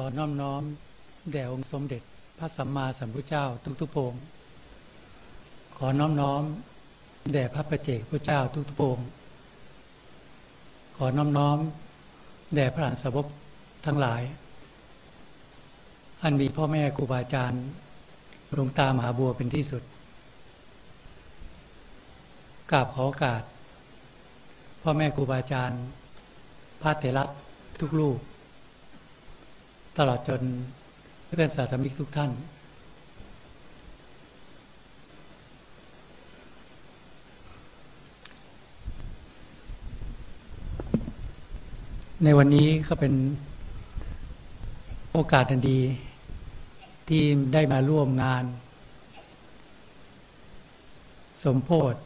อน้อมน้อม แด่องค์สมเด็จพระสัมมาสัมพุทธเจ้าทุกทุกพงขอน้อมน้อม แด่พระประเจกพระเจ้าทุกทุกพงขอน้อมน้อม แด่พระอรหันสาวกทั้งหลาย อันมีพ่อแม่ครูบาอาจารย์หลวงตามหาบัวเป็นที่สุดกราบขอโอกาส พ่อแม่ครูบาอาจารย์พระเถระทุกลูก ตลอดจนเพื่อนสาธมิกทุกท่าน ในวันนี้ก็เป็นโอกาสอันดีที่ได้มาร่วมงาน สมโพธิ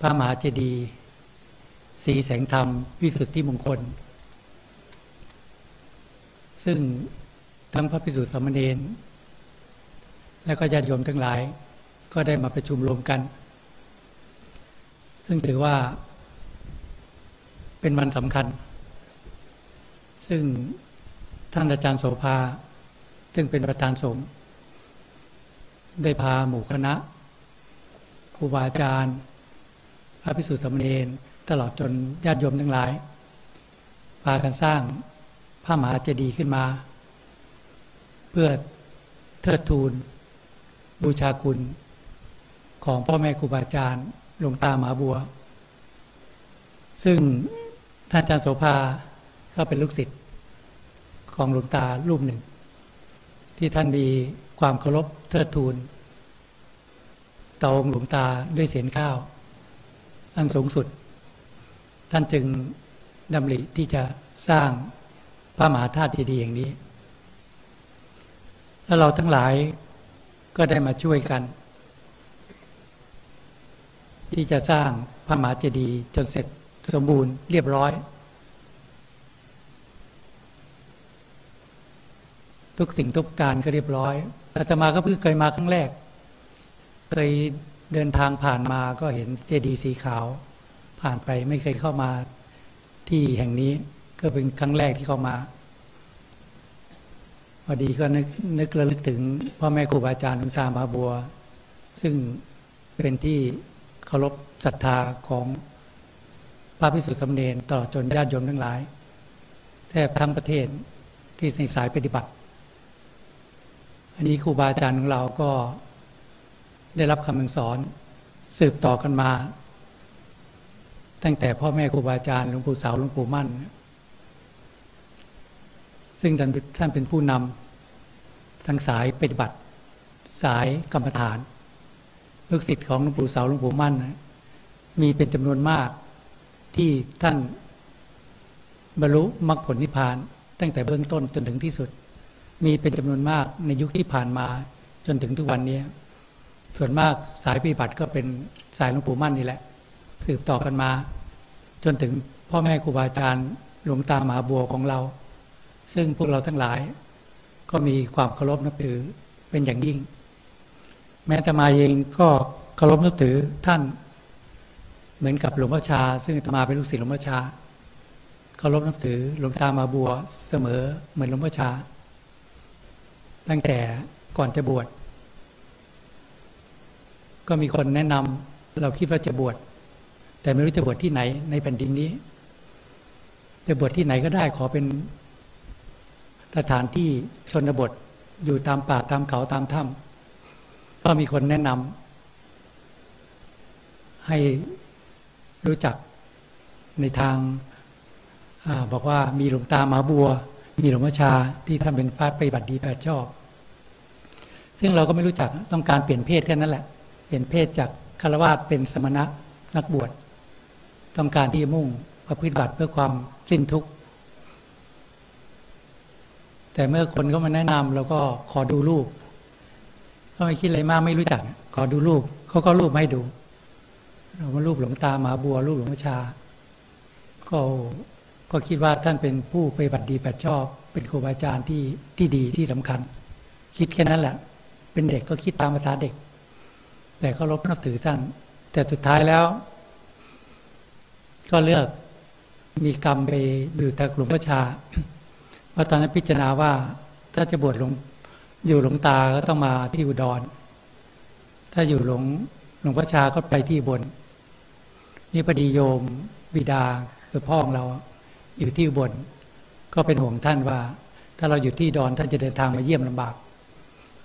พระมหาเจดีย์สีแสงธรรมวิสุทธิมงคล ซึ่งทั้งพระพิสุทธิสมเณรและก็ญาติโยมทั้งหลาย ก็ได้มาประชุมรวมกัน ซึ่งถือว่า เป็นวันสำคัญ ซึ่งท่านอาจารย์โสภา ซึ่งเป็นประธานสงฆ์ได้พาหมู่คณะครูบาอาจารย์ พระพิสุทธิสมเณรตลอดจนญาติโยมทั้งหลาย พากันสร้าง พระมหาเจดีย์ขึ้นมา เพื่อเทิดทูน บูชาคุณของพ่อแม่ครูบาอาจารย์หลวงตาหมาบัว ซึ่งท่านอาจารย์โสภาก็เป็นลูกศิษย์ของหลวงตารูปหนึ่ง ที่ท่านมีความเคารพเทิดทูนต่อองค์หลวงตาด้วยเสียงข้าว อันสูงสุด ท่านจึงดำริที่จะสร้าง พระมหาธาตุดีอย่างนี้ แล้วเราทั้งหลายก็ได้มาช่วยกัน ที่จะสร้างพระมหาเจดีย์จนเสร็จสมบูรณ์เรียบร้อย ทุกสิ่งทุกการก็เรียบร้อยอาตมาก็เพิ่งเคยมาครั้งแรก เคยเดินทางผ่านมาก็เห็นเจดีย์สีขาว ผ่านไปไม่เคยเข้ามาที่แห่งนี้ ก็เป็นครั้งแรกที่เข้ามา พอดีก็นึกนึกระลึกถึงพ่อแม่ครูบาอาจารย์หลวงตามาบัว ซึ่งเป็นที่เคารพศรัทธาของพระพิสุทธิสมเนรตลอจนญาติโยมทั้งหลายแทบทั้งประเทศที่ในสายปฏิบัติ อันนี้ครูบาอาจารย์ของเราก็ได้รับคำสอนสืบต่อกันมา ตั้งแต่พ่อแม่ครูบาอาจารย์หลวงปู่เสาหลวงปู่มั่น ซึ่งท่านท่านเป็นผู้นำทั้งสายปฏิบัติ สายกรรมฐานลูกศิษย์ของหลวงปู่เสาหลวงปู่มั่นมีเป็นจำนวนมากที่ท่านบรรลุมรรคผลนิพพาน ตั้งแต่เบื้องต้นจนถึงที่สุด มีเป็นจำนวนมากในยุคที่ผ่านมาจนถึงทุกวันนี้ส่วนมากสายปฏิบัติก็เป็นสายหลวงปู่มั่นนี่แหละ สืบต่อกันมา จนถึงพ่อแม่ครูบาอาจารย์หลวงตามหาบัวของเรา ซึ่งพวกเราทั้งหลาย ก็มีความเคารพนับถือเป็นอย่างยิ่ง แม้แต่มาเองก็เคารพนับถือท่าน เหมือนกับหลวงพ่อชา ซึ่งมาเป็นลูกศิษย์หลวงพ่อชาเคารพนับถือหลวงตามาบัวเสมอเหมือนหลวงพ่อชา ตั้งแต่ก่อนจะบวชก็มีคนแนะนำเราคิดว่าจะบวชแต่ไม่รู้จะบวชที่ไหนในแผ่นดินนี้ จะบวชที่ไหนก็ได้ขอเป็น สถานที่ชนบทอยู่ตามป่าตามเขาตามถ้ำก็มีคนแนะนำให้รู้จักในทางอบอกว่ามีหลวงตามาบัว มีหลวงพ่อชาที่ท่านเป็นพระปฏิบัติดีแปดชอบ ซึ่งเราก็ไม่รู้จักต้องการเปลี่ยนเพศแค่นั้นแหละ เปลี่ยนเพศจากคารวะเป็นสมณะนักบวช ต้องการที่จะมุ่งประพฤติบัติเพื่อความสิ้นทุกข์ แต่เมื่อคนเขามาแนะนำเราก็ขอดูรูป ก็ไม่คิดอะไรมากไม่รู้จัก ขอดูรูปเขาก็รูปให้ดู เราก็รูปหลวงตาหมาบัวรูปหลวงพ่อชา ก็ก็คิดว่าท่านเป็นผู้ปฏิบัติดีแปดชอบ เป็นครูบาอาจารย์ที่ที่ดีที่สำคัญ คิดแค่นั้นแหละ เป็นเด็กก็คิดตามภาษาเด็ก แต่ก็รบนับถือท่าน แต่สุดท้ายแล้ว ก็เลือกมีกรรมไปอยู่แต่หลวงพ่อชา พว่าตอนนั้นพิจารณาว่า ถ้าจะบวชหลวงอยู่หลวงตาก็ต้องมาที่อุดร ถ้าอยู่หลวงหลวงพ่อชาก็ไปที่บน นี่พอดีโยมบิดาคือพ่อของเราอยู่ที่บน ก็เป็นห่วงท่านว่า ถ้าเราอยู่ที่ดอนท่านจะเดินทางมาเยี่ยมลำบาก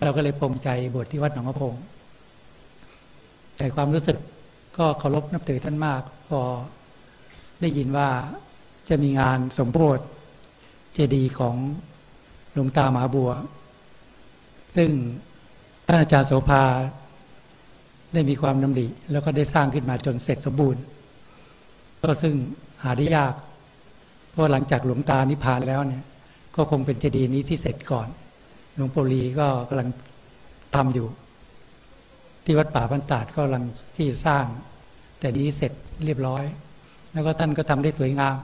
เราก็เลยปรงใจบวชที่วัดหนองกระพงแต่ความรู้สึกก็เคารพนับถือท่านมาก พอได้ยินว่าจะมีงานสมโพธิ เจดีย์ของหลวงตามหาบัว ซึ่งท่านอาจารย์โสภาได้มีความดำริแล้วก็ได้สร้างขึ้นมาจนเสร็จสมบูรณ์ ก็ซึ่งหาได้ยาก เพราะหลังจากหลวงตานิพพานแล้วเนี่ย ก็คงเป็นเจดีย์นี้ที่เสร็จก่อน หลวงปู่ลีก็กำลังทำอยู่ ที่วัดป่าพันตาดก็กำลังที่สร้าง แต่นี้เสร็จเรียบร้อย แล้วก็ท่านก็ทำได้สวยงาม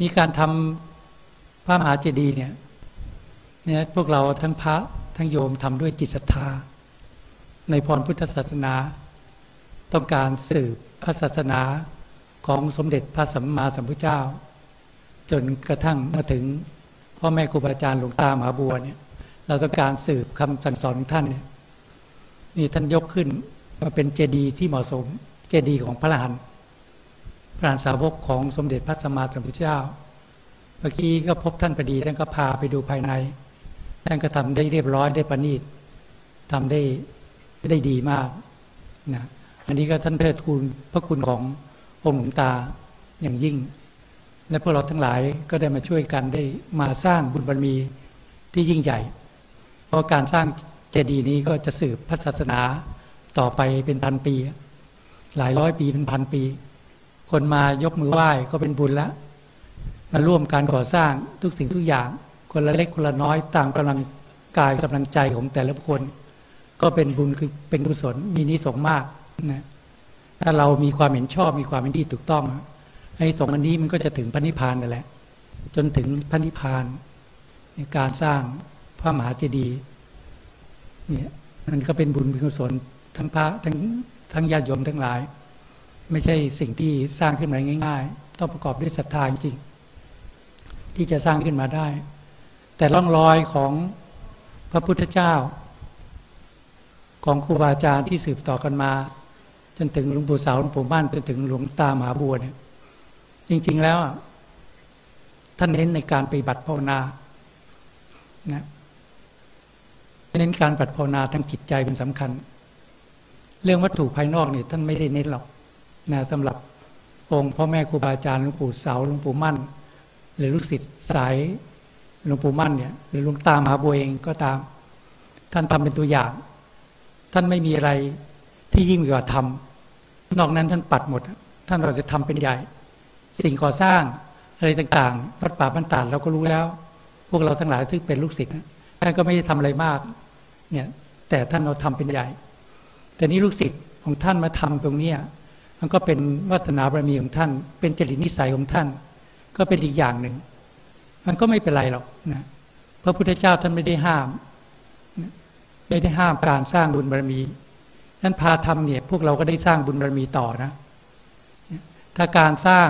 นี่การทำ พระมหาเจดีย์เนี่ยเนี่ยพวกเราทั้งพระทั้งโยมทำด้วยจิตศรัทธา ในพรพุทธศาสนา ต้องการสืบพระศาสนาของสมเด็จพระสัมมาสัมพุทธเจ้า จนกระทั่งมาถึงพ่อแม่ครูบาอาจารย์หลวงตามหาบัวเนี่ย เราต้องการสืบคำสั่งสอนของท่านเนี่ยนี่ท่านยกขึ้นมาเป็นเจดีย์ที่เหมาะสม เจดีย์ของพระหันพระหันสาวกของสมเด็จพระสัมมาสัมพุทธเจ้า เมื่อกี้ก็พบท่านพอดีท่านก็พาไปดูภายใน ท่านก็ทำได้เรียบร้อยได้ประณีตทำได้ได้ดีมากนะอันนี้ก็ท่านเทิดคุณพระคุณขององค์หลวงตาอย่างยิ่ง และพวกเราทั้งหลายก็ได้มาช่วยกันได้มาสร้างบุญบารมีที่ยิ่งใหญ่ เพราะการสร้างเจดีย์นี้ก็จะสืบพระศาสนาต่อไปเป็นพันปี หลายร้อยปีเป็นพันปี คนมายกมือไหว้ก็เป็นบุญแล้ว มาร่วมการก่อสร้างทุกสิ่งทุกอย่าง คนละเล็กคนละน้อยตามกำลังกายกำลังใจของแต่ละคน ก็เป็นบุญคือเป็นกุศลมีนิสงมากนะถ้าเรามีความเห็นชอบมีความเห็นดีถูกต้องไอ้สงอันนี้มันก็จะถึงพระนิพพานนั่นแหละ จนถึงพระนิพพานในการสร้างพระมหาเจดีย์เนี่ยมันก็เป็นบุญเป็นกุศลทั้งพระทั้งทั้งญาติโยมทั้งหลาย ไม่ใช่สิ่งที่สร้างขึ้นมาง่าย ๆ ต้องประกอบด้วยศรัทธาจริง ที่จะสร้างขึ้นมาได้ แต่ร่องรอยของพระพุทธเจ้า ของครูบาอาจารย์ที่สืบต่อกันมา จนถึงหลวงปู่เสาหลวงปู่บ้านจนถึงหลวงตามหาบัวเนี่ยจริง ๆแล้ว ท่านเน้นในการปฏิบัติภาวนานะเน้นการปฏิบัติภาวนาทั้งจิตใจเป็นสำคัญ เรื่องวัตถุภายนอกเนี่ยท่านไม่ได้เน้นหรอกนะสำหรับองค์พ่อแม่ครูบาอาจารย์หลวงปู่เสาหลวงปู่มั่น หรือลูกศิษย์สายหลวงปู่มั่นเนี่ยหรือหลวงตามหาบัวเองก็ตาม ท่านทำเป็นตัวอย่าง ท่านไม่มีอะไรที่ยิ่งกว่าทำนอกนั้นท่านปัดหมด ท่านเราจะทำเป็นใหญ่ สิ่งก่อสร้างอะไรต่างๆวัดป่าบรรดาเราก็รู้แล้ว พวกเราทั้งหลายที่เป็นลูกศิษย์ท่านก็ไม่ได้ทำอะไรมากเนี่ยแต่ท่านเราทำเป็นใหญ่ แต่นี้ลูกศิษย์ของท่านมาทำตรงนี้มันก็เป็นวัฒนาบารมีของท่าน เป็นจริตนิสัยของท่าน ก็เป็นอีกอย่างหนึ่ง มันก็ไม่เป็นไรหรอกนะพระพุทธเจ้าท่านไม่ได้ห้ามไม่ได้ห้ามการสร้างบุญบารมีนั้นพาทำเนี่ย พวกเราก็ได้สร้างบุญบารมีต่อนะ ถ้าการสร้าง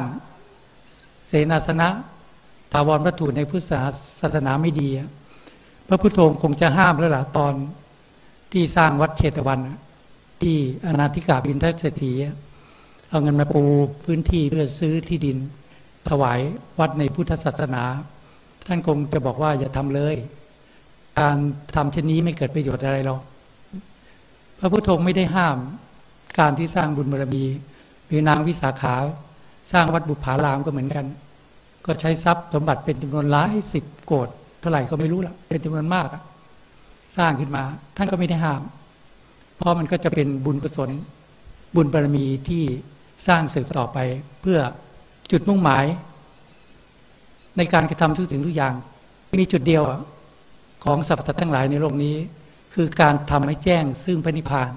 เสนาสนะถาวรวัตถุในพุทธศาสนาไม่ดี พระพุทโธคงจะห้ามแล้วล่ะตอนที่สร้างวัดเชตวัน ที่อนาธิกาบินทัศถีเอาเงินมาปูพื้นที่เพื่อซื้อที่ดิน ถวายวัดในพุทธศาสนา ท่านคงจะบอกว่าอย่าทำเลย การทำเช่นนี้ไม่เกิดประโยชน์อะไรหรอกพระพุทธองค์ไม่ได้ห้ามการที่สร้างบุญบารมี หรือนางวิสาขา สร้างวัดบุพารามก็เหมือนกัน ก็ใช้ทรัพย์สมบัติเป็นจำนวนหลายสิบโกดเท่าไหร่ก็ไม่รู้ละเป็นจำนวนมากสร้างขึ้นมา ท่านก็ไม่ได้ห้าม เพราะมันก็จะเป็นบุญกุศลบุญบารมีที่สร้างสืบต่อไปเพื่อ จุดมุ่งหมาย ในการกระทำทุกสิ่งทุกอย่าง มีจุดเดียวของสรรพสัตว์ทั้งหลายในโลกนี้ คือการทำให้แจ้งซึ่งพระนิพพาน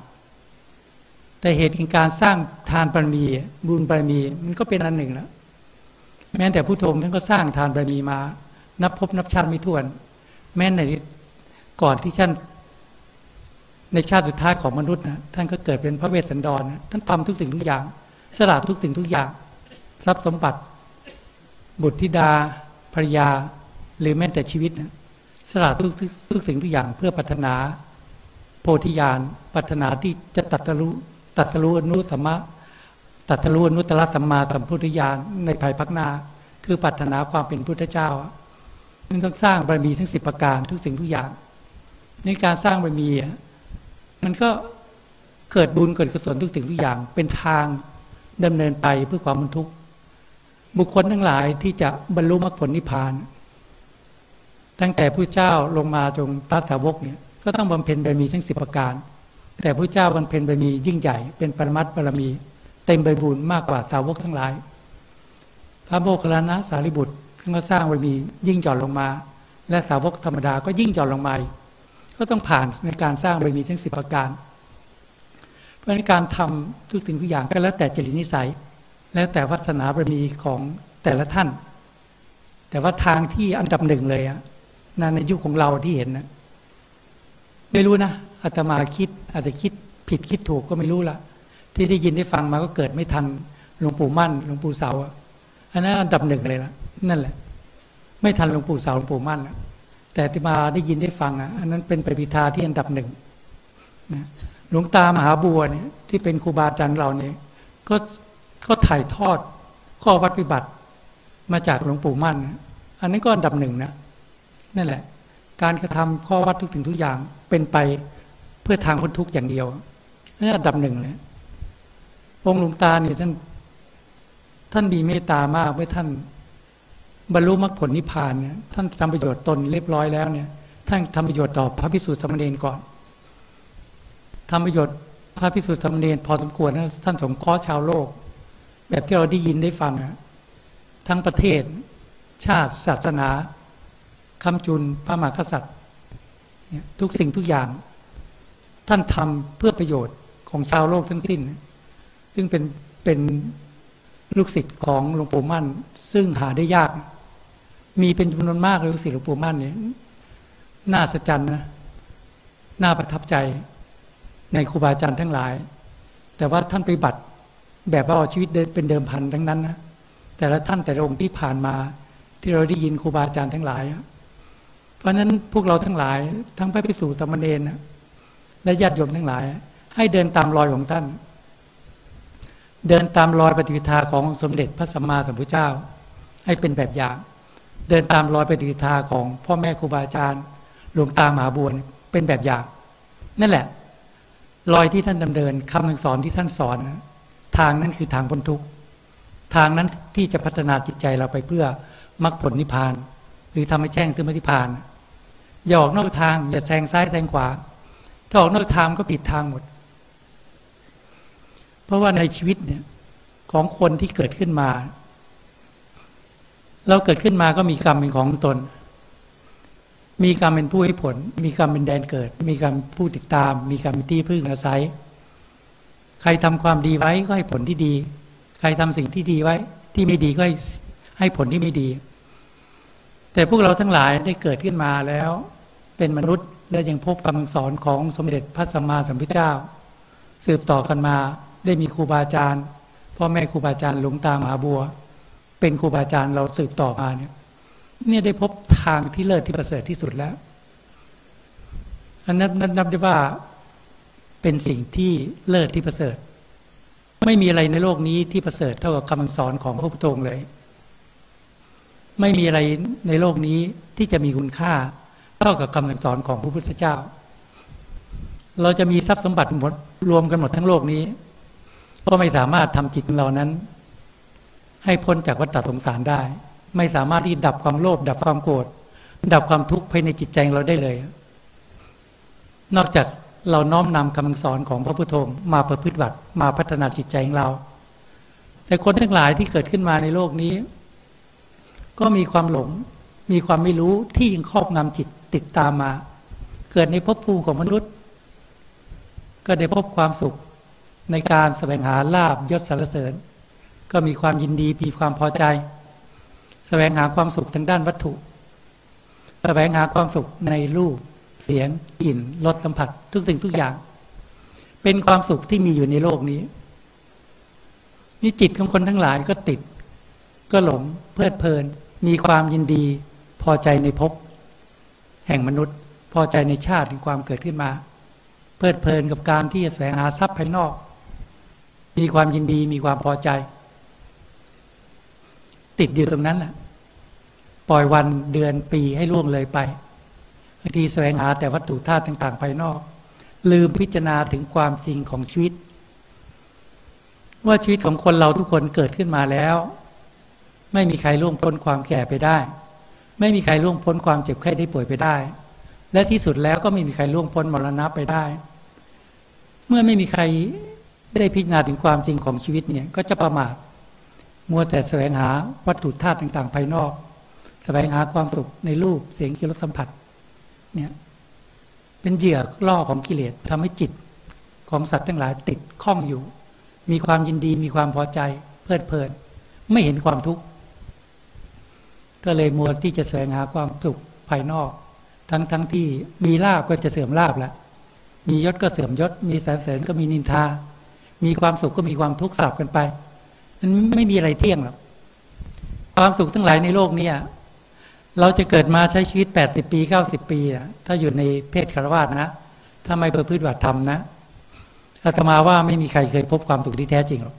แต่เหตุแห่งการสร้างทานบารมี บุญบารมีมันก็เป็นอันหนึ่งแล้วแม้แต่ผู้ทมท่านก็สร้างทานบารมีมา นับพบนับชาติไม่ถ้วน แม้ในก่อนที่ท่านในชาติสุดท้ายของมนุษย์นะท่านก็เกิดเป็นพระเวสสันดรนะท่านทำทุกสิ่งทุกอย่าง สละทุกสิ่งทุกอย่าง ทรัพย์สมบัติ บุตรธิดาภรรยา หรือแม้แต่ชีวิตนะสละทุกทุกสิ่งทุกอย่างเพื่อพัฒนา โพธิญาณพัฒนาที่จะตัดรู้ตัดรู้อนุสัมมาตัดรู้อนุตตรสัมมาสัมพุทธญาณในภายภาคหน้า คือปัฒนาความเป็นพุทธเจ้ามันต้องสร้างบารมีทั้งสิบประการทุกสิ่งทุกอย่างในการสร้างบารมีมันก็เกิดบุญเกิดกุศลทุกสิ่งทุกอย่าง เป็นทางดำเนินไปเพื่อความบรรทุก บุคคลทั้งหลายที่จะบรรลุมรรคผลนิพพาน ตั้งแต่ผู้เจ้าลงมาจงตัสาวกเนี่ยก็ต้องบำเพ็ญบารมีทั้งสิบประการ แต่ผู้เจ้าบำเพ็ญบารมียิ่งใหญ่เป็นปรมัตบารมี เต็มใบบุญมากกว่าสาวกทั้งหลาย พระโมคคัลลานะสารีบุตรก็สร้างบารมียิ่งหย่อนลงมา และสาวกธรรมดาก็ยิ่งหย่อนลงมาก็ต้องผ่านในการสร้างบารมีทั้งสิบประการ เพราะในการทำทุกสิ่งทุกอย่างก็แล้วแต่จริตนิสัย แล้วแต่วัฒนาบารมีของแต่ละท่าน แต่ว่าทางที่อันดับหนึ่งเลยอะในยุคของเราที่เห็นนะไม่รู้นะอาตมาคิดอาจจะคิดผิดคิดถูกก็ไม่รู้ละที่ได้ยินได้ฟังมาก็เกิดไม่ทันหลวงปู่มั่นหลวงปู่เสาอันนั้นอันดับหนึ่งเลยละนั่นแหละ ไม่ทันหลวงปู่เสาหลวงปู่มั่นแต่ที่มาได้ยินได้ฟังอะอันนั้นเป็นปริธาที่อันดับหนึ่งนะหลวงตามหาบัวเนี่ยที่เป็นครูบาอาจารย์เราเนี่ยก็ เขาถ่ายทอดข้อวัดปฏิบัติมาจากหลวงปู่มั่น อันนี้ก็อันดับหนึ่งนะนั่นแหละ การกระทำข้อวัดทุกสิ่งทุกอย่างเป็นไปเพื่อทางพ้นทุกข์อย่างเดียวนี่อันดับหนึ่งเลยองค์หลวงตาเนี่ยท่าน ท่านมีเมตตามากเมื่อท่าน บรรลุมรรคผลนิพพานเนี่ยท่านทำประโยชน์ตนเรียบร้อยแล้วเนี่ยท่านทำประโยชน์ต่อพระพิสุทธิ์สมณีนก่อนทำประโยชน์พระพิสุทธิ์สมณีนพอสมควรนะท่านสงเคราะห์ชาวโลก แบบที่เราได้ยินได้ฟัง ทั้งประเทศ ชาติศาสนาคำจุนพระมหากษัตริย์ทุกสิ่งทุกอย่าง ท่านทำเพื่อประโยชน์ของชาวโลกทั้งสิ้น ซึ่งเป็นเป็นลูกศิษย์ของหลวงปู่มั่น ซึ่งหาได้ยาก มีเป็นจำนวนมากเลยลูกศิษย์หลวงปู่มั่นเนี่ยน่าสะใจนะน่าประทับใจในครูบาอาจารย์ทั้งหลาย แต่ว่าท่านปฏิบัติ แบบว่าเอาชีวิตเป็นเดิมพันทั้งนั้นนะแต่ละท่านแต่ละองค์ที่ผ่านมาที่เราได้ยินครูบาอาจารย์ทั้งหลาย เพราะฉะนั้นพวกเราทั้งหลาย ทั้งพระภิกษุธรรมเนรและญาติโยมทั้งหลาย ให้เดินตามรอยของท่าน เดินตามรอยปฏิปทาของสมเด็จพระสัมมาสัมพุทธเจ้า ให้เป็นแบบอย่าง เดินตามรอยปฏิปทาของพ่อแม่ครูบาอาจารย์หลวงตามหาบัวเป็นแบบอย่าง นั่นแหละ รอยที่ท่านดำเนินคำสอนที่ท่านสอน ทางนั้นคือทางพ้นทุกข์ทางนั้นที่จะพัฒนาจิตใจเราไปเพื่อมรรคผลนิพพาน หรือทำให้แจ้งถึงมรรคนิพพาน อย่าออกนอกทาง อย่าแซงซ้ายแซงขวา ถ้าออกนอกทางก็ผิดทางหมด เพราะว่าในชีวิตเนี่ยของคนที่เกิดขึ้นมา เราเกิดขึ้นมาก็มีกรรมเป็นของตน มีกรรมเป็นผู้ให้ผล มีกรรมเป็นแดนเกิด มีกรรมผู้ติดตาม มีกรรมเป็นที่พึ่งอาศัย ใครทำความดีไว้ก็ให้ผลที่ดี ใครทำสิ่งที่ดีไว้ ที่ไม่ดีก็ให้ให้ผลที่ไม่ดี แต่พวกเราทั้งหลายได้เกิดขึ้นมาแล้ว เป็นมนุษย์และยังพบคำสอนของสมเด็จพระสัมมาสัมพุทธเจ้า สืบต่อกันมาได้มีครูบาอาจารย์พ่อแม่ครูบาอาจารย์หลวงตามหาบัว เป็นครูบาอาจารย์เราสืบต่อมาเนี่ยเนี่ยได้พบทางที่เลิศที่ประเสริฐที่สุดแล้วอันนั้นนับได้ว่า เป็นสิ่งที่เลิศที่ประเสริฐ ไม่มีอะไรในโลกนี้ที่ประเสริฐเท่ากับคำสอนของพระพุทธองค์เลย ไม่มีอะไรในโลกนี้ที่จะมีคุณค่าเท่ากับคำสอนของพระพุทธเจ้า เราจะมีทรัพย์สมบัติหมดรวมกันหมดทั้งโลกนี้ ก็ไม่สามารถทำจิตของเรานั้น ให้พ้นจากวัฏสงสารได้ ไม่สามารถที่ดับความโลภดับความโกรธดับความทุกข์ภายในจิตใจเราได้เลย นอกจาก เราน้อมนำคำสอนของพระพุทโธมาประพฤติบัติมาพัฒนาจิตใจของเรา แต่คนทั้งหลายที่เกิดขึ้นมาในโลกนี้ ก็มีความหลง มีความไม่รู้ที่ยังครอบงำจิตติดตามมา เกิดในภพภูมิของมนุษย์ ก็ได้พบความสุขในการแสวงหาลาบยศสารเสริญ ก็มีความยินดีมีความพอใจ แสวงหาความสุขทางด้านวัตถุ แสวงหาความสุขในรูป เสียงกลิ่นรสสัมผัส ทุกสิ่งทุกอย่าง เป็นความสุขที่มีอยู่ในโลกนี้ นี่จิตของคนทั้งหลายก็ติด ก็หลงเพลิดเพลิน มีความยินดี พอใจในภพแห่งมนุษย์ พอใจในชาติในความเกิดขึ้นมา เพลิดเพลินกับการที่จะแสวงหาทรัพย์ภายนอก มีความยินดีมีความพอใจ ติดอยู่ตรงนั้นแหละปล่อยวันเดือนปีให้ล่วงเลยไป บางทีแสวงหาแต่วัตถุธาตุต่างๆภายนอก ลืมพิจารณาถึงความจริงของชีวิต ว่าชีวิตของคนเราทุกคนเกิดขึ้นมาแล้ว ไม่มีใครล่วงพ้นความแก่ไปได้ ไม่มีใครล่วงพ้นความเจ็บไข้ได้ป่วยไปได้ และที่สุดแล้วก็ไม่มีใครล่วงพ้นมรณะไปได้ เมื่อไม่มีใครได้พิจารณาถึงความจริงของชีวิตเนี่ยก็จะประมาทมัวแต่แสวงหาวัตถุธาตุต่างๆ ภายนอก แสวงหาความสุขในรูปเสียงกลิ่นรสสัมผัส เนี่ยเป็นเหยื่อล่อของกิเลสทำให้จิตของสัตว์ทั้งหลายติดข้องอยู่ มีความยินดีมีความพอใจ เพลิดเพลิน ไม่เห็นความทุกข์ก็เลยมัวที่จะแสวงหาความสุขภายนอก ทั้งทั้งที่มีลาบก็จะเสื่อมลาบละมียศก็เสื่อมยศ มีสรรเสริญก็มีนินทา มีความสุขก็มีความทุกข์สลับกันไปมันไม่มีอะไรเที่ยงหรอกความสุขทั้งหลายในโลกนี้ เราจะเกิดมาใช้ชีวิตแปดสิบปีเก้าสิบปีอะถ้าอยู่ในเพศคารวาสนะ ถ้าไม่ประพฤติบัติธรรมนะอาตมาว่าไม่มีใครเคยพบความสุขที่แท้จริงหรอก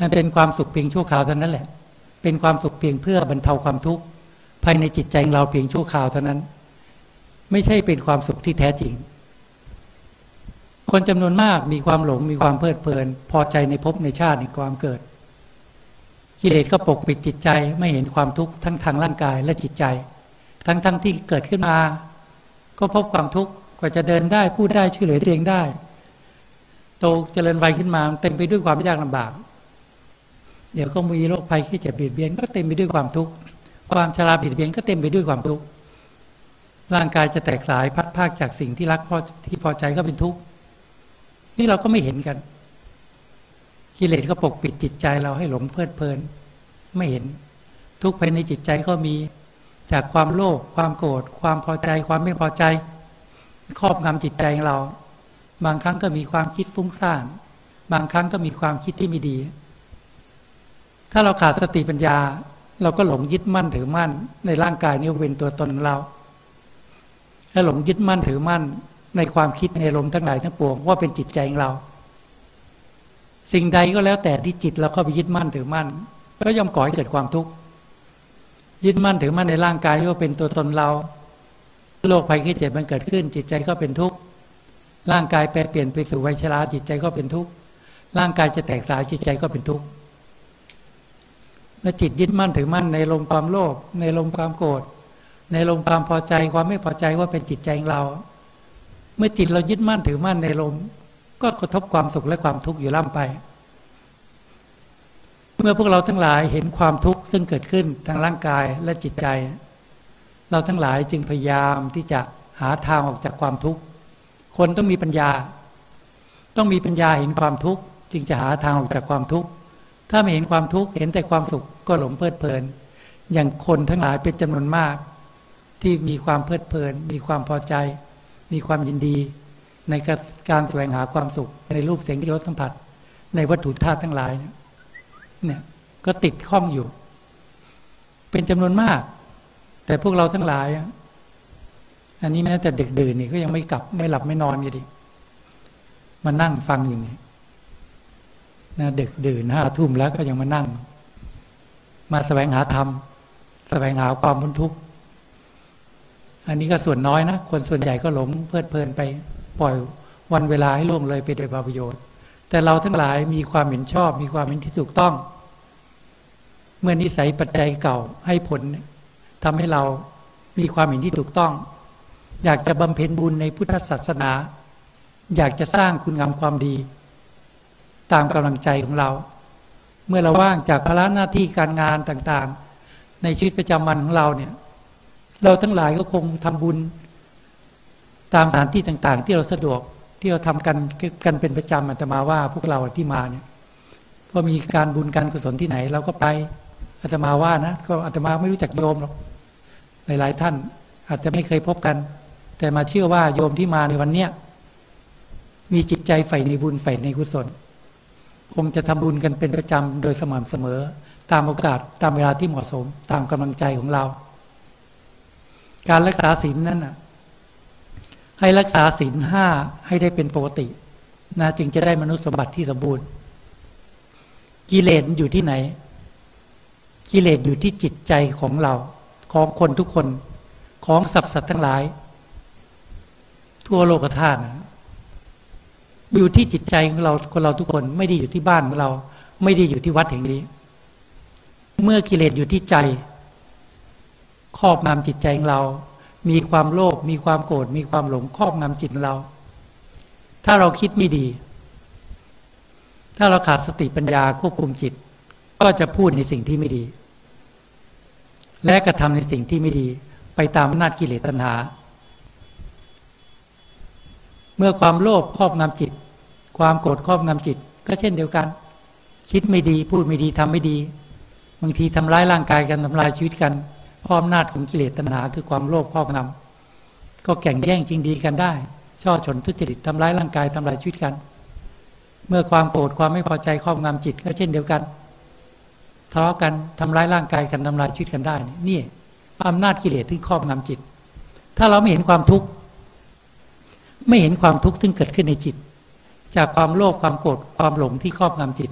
มันเป็นความสุขเพียงชั่วคราวเท่านั้นแหละ เป็นความสุขเพียงเพื่อบรรเทาความทุกข์ภายในจิตใจของเราเพียงชั่วคราวเท่านั้น ไม่ใช่เป็นความสุขที่แท้จริง คนจำนวนมากมีความหลงมีความเพลิดเพลิน พอใจในภพในชาติในความเกิด กิเลสก็ปกปิดจิตใจไม่เห็นความทุกข์ทั้งทางร่างกายและจิตใจ ทั้งทั้งที่เกิดขึ้นมา ก็พบความทุกข์กว่าจะเดินได้พูดได้ช่วยเหลือตัวเองได้ โตเจริญวัยขึ้นมาเต็มไปด้วยความยากลำบาก เดี๋ยวก็มีโรคภัยที่จะเบียดเบียนก็เต็มไปด้วยความทุกข์ความชราเบียดเบียนก็เต็มไปด้วยความทุกข์ร่างกายจะแตกสายพัดภาคจากสิ่งที่รักพอที่พอใจก็เป็นทุกข์นี่เราก็ไม่เห็นกัน กิเลสก็ปกปิดจิตใจเราให้หลงเพลิดเพลิน ไม่เห็น ทุกภายในจิตใจก็มีจากความโลภความโกรธความพอใจความไม่พอใจ ครอบงำจิตใจของเรา บางครั้งก็มีความคิดฟุ้งซ่านบางครั้งก็มีความคิดที่ไม่ดี ถ้าเราขาดสติปัญญา เราก็หลงยึดมั่นถือมั่น ในร่างกายนี้เป็นตัวตนของเราถ้าหลงยึดมั่นถือมั่นในความคิดในลมทั้งหลายทั้งปวงว่าเป็นจิตใจของเรา สิ่งใดก็แล้วแต่ที่จิตเราเข้าไปยึดมั่นถือมั่นก็ย่อมก่อให้เกิดความทุกข์ยึดมั่นถือมั่นในร่างกายว่าเป็นตัวตนเราโรคภัยไข้เจ็บมันเกิดขึ้น จิตใจก็เป็นทุกข์ร่างกายแปรเปลี่ยนไปสู่วัยชราจิตใจก็เป็นทุกข์ร่างกายจะแตกสลายจิตใจก็เป็นทุกข์เมื่อจิตยึดมั่นถือมั่นในลมความโลภในลมความโกรธในลมความพอใจความไม่พอใจว่าเป็นจิตใจของเรา เมื่อจิตเรายึดมั่นถือมั่นในลม ก็กระทบความสุขและความทุกข์อยู่ล่ำไป เมื่อพวกเราทั้งหลายเห็นความทุกข์ซึ่งเกิดขึ้นทางร่างกายและจิตใจ เราทั้งหลายจึงพยายามที่จะหาทางออกจากความทุกข์ คนต้องมีปัญญา ต้องมีปัญญาเห็นความทุกข์ จึงจะหาทางออกจากความทุกข์ ถ้าไม่เห็นความทุกข์เห็นแต่ความสุขก็หลงเพลิดเพลิน อย่างคนทั้งหลายเป็นจำนวนมาก ที่มีความเพลิดเพลิน มีความพอใจ มีความยินดี ในการแสวงหาความสุข ในรูปเสียงที่รสสัมผัส ในวัตถุธาตุทั้งหลายเนี่ยก็ติดข้องอยู่ เป็นจำนวนมาก แต่พวกเราทั้งหลาย อันนี้แม้แต่เด็กดื่นนี่ก็ยังไม่กลับไม่หลับไม่นอนอยู่ดิมานั่งฟังอยู่นี่นะเด็กดื่นห้าทุ่มแล้วก็ยังมานั่ง มาแสวงหาธรรมแสวงหาความพ้นทุกข์อันนี้ก็ส่วนน้อยนะ คนส่วนใหญ่ก็หลงเพลิดเพลินไป ปล่อยวันเวลาให้ล่วงเลยไปโดยประโยชน์ แต่เราทั้งหลายมีความเห็นชอบ มีความเห็นที่ถูกต้อง เมื่อนิสัยปัจจัยเก่าให้ผลทำให้เรามีความเห็นที่ถูกต้อง อยากจะบำเพ็ญบุญในพุทธศาสนา อยากจะสร้างคุณงามความดี ตามกำลังใจของเรา เมื่อเราว่างจากภาระหน้าที่การงานต่างๆ ในชีวิตประจำวันของเราเนี่ย เราทั้งหลายก็คงทำบุญ ตามสถานที่ต่างๆ ที่เราสะดวกที่เราทำกันกันเป็นประจำอาตมาว่าพวกเราที่มาเนี่ยพอมีการบุญการกุศลที่ไหน เราก็ไปอาตมาว่านะก็อาตมาไม่รู้จักโยมหรอกหลายๆท่านอาจจะไม่เคยพบกัน แต่มาเชื่อว่าโยมที่มาในวันเนี้ยมีจิตใจใฝ่ในบุญใฝ่ในกุศลคงจะทำบุญกันเป็นประจำโดยสม่ำเสมอ ตามโอกาสตามเวลาที่เหมาะสม ตามกำลังใจของเรา การรักษาศีลนั่นน่ะ ให้รักษาศีลห้าให้ได้เป็นปกตินะจึงจะได้มนุษย์สมบัติที่สมบูรณ์ กิเลสอยู่ที่ไหน กิเลสอยู่ที่จิตใจของเรา ของคนทุกคนของสรรพสัตว์ทั้งหลาย ทั่วโลกธาตุอยู่ที่จิตใจของเราคนเราทุกคนไม่ได้อยู่ที่บ้านของเรา ไม่ได้อยู่ที่วัดแห่งนี้ เมื่อกิเลสอยู่ที่ใจ ครอบงำจิตใจของเรา มีความโลภมีความโกรธมีความหลงครอบงำจิตเรา ถ้าเราคิดไม่ดี ถ้าเราขาดสติปัญญาควบคุมจิต ก็จะพูดในสิ่งที่ไม่ดี และกระทำในสิ่งที่ไม่ดี ไปตามอำนาจกิเลสตัณหา เมื่อความโลภครอบงำจิต ความโกรธครอบงำจิต ก็เช่นเดียวกัน คิดไม่ดี พูดไม่ดีทำไม่ดีบางทีทำร้ายร่างกายกันทำลายชีวิตกัน ราะอำนาจของกิเลสตัณหาคือความโลภครอบงำก็แข่งแย่งจริงดีกันได้ ช่อชนทุจริตทำร้ายร่างกายทำลายชีวิตกัน เมื่อความโกรธความไม่พอใจครอบงำจิตก็เช่นเดียวกันทะเลาะกันทำร้ายร่างกายกันทำลายชีวิตกันได้นี่อำนาจกิเลสที่ครอบงำจิต ถ้าเราไม่เห็นความทุกข์ไม่เห็นความทุกข์ที่เกิดขึ้นในจิต จากความโลภความโกรธความหลงที่ครอบงำจิต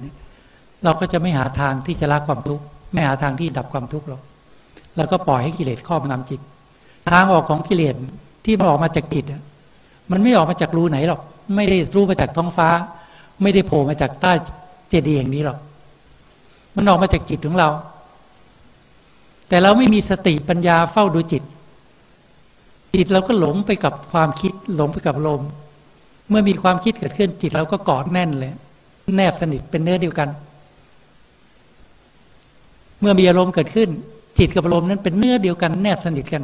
เราก็จะไม่หาทางที่จะละความทุกข์ไม่หาทางที่ดับความทุกข์หรอก เราก็ปล่อยให้กิเลสครอบงำจิต ทางออกของกิเลสที่มันออกมาจากจิตมันไม่ออกมาจากรูไหนหรอก ไม่ได้รู้มาจากท้องฟ้า ไม่ได้โผล่มาจากใต้เจดีย์อย่างนี้หรอก มันออกมาจากจิตของเรา แต่เราไม่มีสติปัญญาเฝ้าดูจิต จิตเราก็หลงไปกับความคิดหลงไปกับลม เมื่อมีความคิดเกิดขึ้นจิตเราก็กอดแน่นเลย แนบสนิทเป็นเนื้อเดียวกัน เมื่อมีอารมณ์เกิดขึ้น จิตกับอารมณ์นั้นเป็นเนื้อเดียวกันแนบสนิทกัน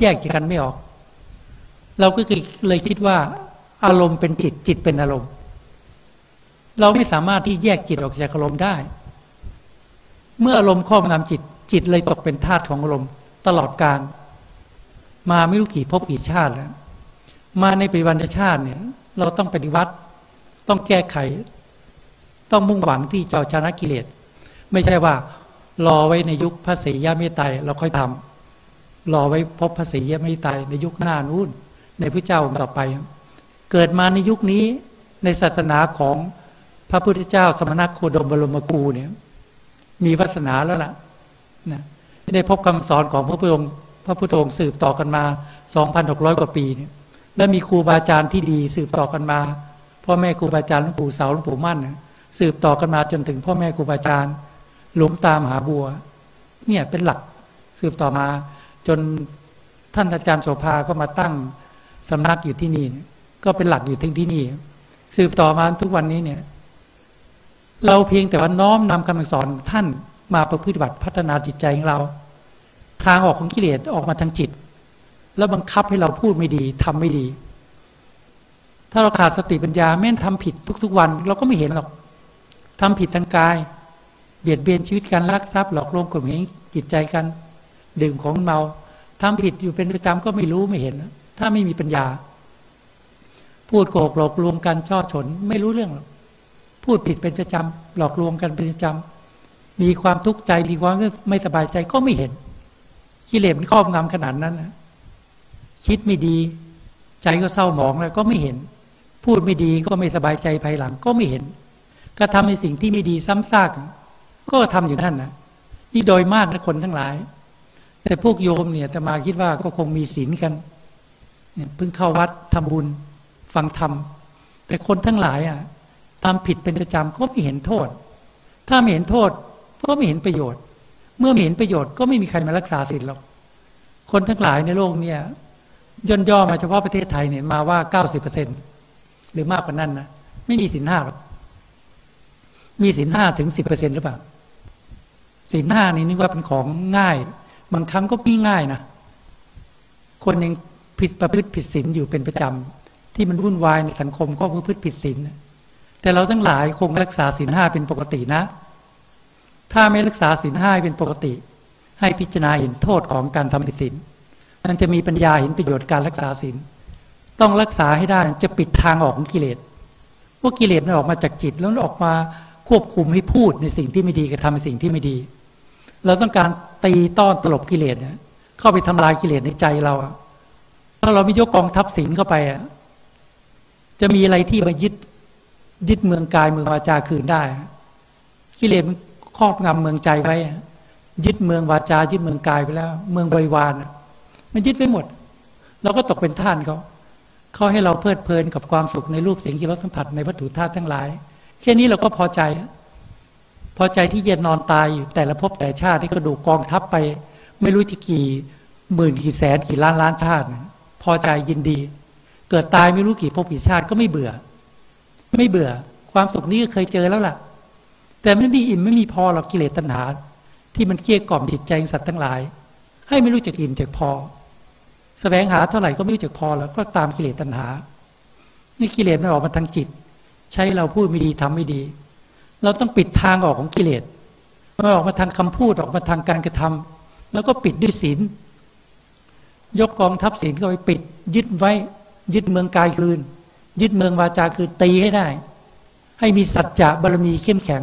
แยกจากกันไม่ออก เราก็เลยคิดว่า อารมณ์เป็นจิตจิตเป็นอารมณ์ เราไม่สามารถที่แยกจิตออกจากอารมณ์ได้ เมื่ออารมณ์ครอบงำจิตจิตเลยตกเป็นธาตุของอารมณ์ตลอดการมาไม่รู้กี่พบกี่ชาติแล้วมาในปีวันชาติเนี่ย เราต้องปฏิวัติ ต้องแก้ไข ต้องมุ่งหวังที่จะชนะกิเลส ไม่ใช่ว่า รอไว้ในยุคพระศรียามตไตรเราค่อยทำรอไว้พบพระศรียามตไตรในยุคหน้านู้นในพระเจ้าต่อไป เกิดมาในยุคนี้ในศาสนาของพระพุทธเจ้าสมณโคดมบรมกูเนี่ย มีวาสนาแล้วล่ะนะได้พบคำสอนของพระพุทธองค์พระพุทธองค์สืบต่อกันมา 2,600 กว่าปีเนี่ยและมีครูบาอาจารย์ที่ดีสืบต่อกันมาพ่อแม่ครูบาอาจารย์หลวงปู่เสาหลวงปู่มั่น สืบต่อกันมาจนถึงพ่อแม่ครูบาอาจารย์ หลวงตามหาบัว เนี่ยเป็นหลักสืบต่อมา จนท่านอาจารย์โสภาก็มาตั้งสำนักอยู่ที่นี่ ก็เป็นหลักอยู่ที่ที่นี่ สืบต่อมาทุกวันนี้เนี่ย เราเพียงแต่ว่าน้อมนำคำสอนท่านมาประพฤติบัติพัฒนาจิตใจของเรา ทางออกของกิเลสออกมาทางจิต แล้วบังคับให้เราพูดไม่ดีทำไม่ดี ถ้าเราขาดสติปัญญาแม้นทำผิดทุกๆวัน เราก็ไม่เห็นหรอกทำผิดทางกาย เบียดเบียนชีวิตกันลักทรัพย์หลอกลวงข่มเหงจิตใจกัน ดื่มของเมาทำผิดอยู่เป็นประจำก็ไม่รู้ไม่เห็น ถ้าไม่มีปัญญา พูดโกหกหลอกลวงกันช่อฉนไม่รู้เรื่องหรอกพูดผิดเป็นประจำหลอกลวงกันเป็นประจำมีความทุกข์ใจมีความไม่สบายใจก็ไม่เห็นกิเลสมันครอบงำขนาดนั้นนะคิดไม่ดี ใจก็เศร้าหมองแล้วก็ไม่เห็น พูดไม่ดีก็ไม่สบายใจภายหลังก็ไม่เห็น ก็ทำในสิ่งที่ไม่ดีซ้ำซาก ก็ทำอยู่นั่นนะนี่โดยมากนะคนทั้งหลาย แต่พวกโยมเนี่ยจะมาคิดว่าก็คงมีศีลกันเนี่ยเพิ่งเข้าวัดทำบุญฟังธรรมแต่คนทั้งหลายอะทำผิดเป็นประจำก็ไม่เห็นโทษ ถ้าไม่เห็นโทษก็ไม่เห็นประโยชน์ เมื่อไม่เห็นประโยชน์ก็ไม่มีใครมารักษาศีลหรอกคนทั้งหลายในโลกเนี่ยย่นย่อมาเฉพาะประเทศไทยเนี่ยมาว่าเก้าสิบเปอร์เซ็นหรือมากกว่านั้นนะไม่มีศีลห้าหรอกมีศีลห้าถึงสิบเปอร์เซ็นหรือเปล่า ศีลห้านี่นึกว่าเป็นของง่าย บางครั้งก็ไม่ง่ายนะคนยังผิดประพฤติผิดศีลอยู่เป็นประจำที่มันวุ่นวายในสังคมก็ประพฤติผิดศีลแต่เราทั้งหลายคงรักษาศีลห้าเป็นปกตินะ ถ้าไม่รักษาศีลห้าเป็นปกติ ให้พิจารณาเห็นโทษของการทำผิดศีลมันจะมีปัญญาเห็นประโยชน์การรักษาศีลต้องรักษาให้ได้จะปิดทางออกของกิเลสว่ากิเลสมันออกมาจากจิตแล้วออกมาควบคุมให้พูดในสิ่งที่ไม่ดีกับทำในสิ่งที่ไม่ดี เราต้องการตีต้อนตลบกิเลสเนี่ยเข้าไปทำลายกิเลสในใจเราถ้าเราไม่ยกกองทัพศีลเข้าไปอะจะมีอะไรที่มายึดยึดเมืองกายเมืองวาจาคืนได้ กิเลสมันครอบงำเมืองใจไว้ยึดเมืองวาจายึดเมืองกายไปแล้ว เมืองบริวารมันยึดไปหมด เราก็ตกเป็นท่านเขาเขาให้เราเพลิดเพลินกับความสุขในรูปเสียงที่รสสัมผัสในวัตถุธาตุทั้งหลายแค่นี้เราก็พอใจ พอใจที่เย็นนอนตายอยู่แต่ละภพแต่ชาติที่กระดูกกองทัพไป ไม่รู้จะกี่หมื่นกี่แสนกี่ล้านล้านชาติ พอใจยินดี เกิดตายไม่รู้กี่ภพกี่ชาติก็ไม่เบื่อ ไม่เบื่อ ความสุขนี้ก็เคยเจอแล้วล่ะ แต่ไม่มีอิ่มไม่มีพอหรอกกิเลสตัณหา ที่มันเกลี้ยกล่อมจิตใจสัตว์ทั้งหลาย ให้ไม่รู้จักอิ่มจักพอสแสวงหาเท่าไหร่ก็ไม่รู้จักพอแล้วก็ตามกิเลสตัณหา นี่กิเลสมันออกมาทางจิต ใช้เราพูดไม่ดีทำไม่ดี เราต้องปิดทางออกของกิเลสมันออกมาทางคำพูดออกมาทางการกระทำแล้วก็ปิดด้วยศีลยกกองทัพศีลก็ไปปิด ยึดไว้ ยึดเมืองกายคืน ยึดเมืองวาจาคือตีให้ได้ ให้มีสัจจะบารมีเข้มแข็ง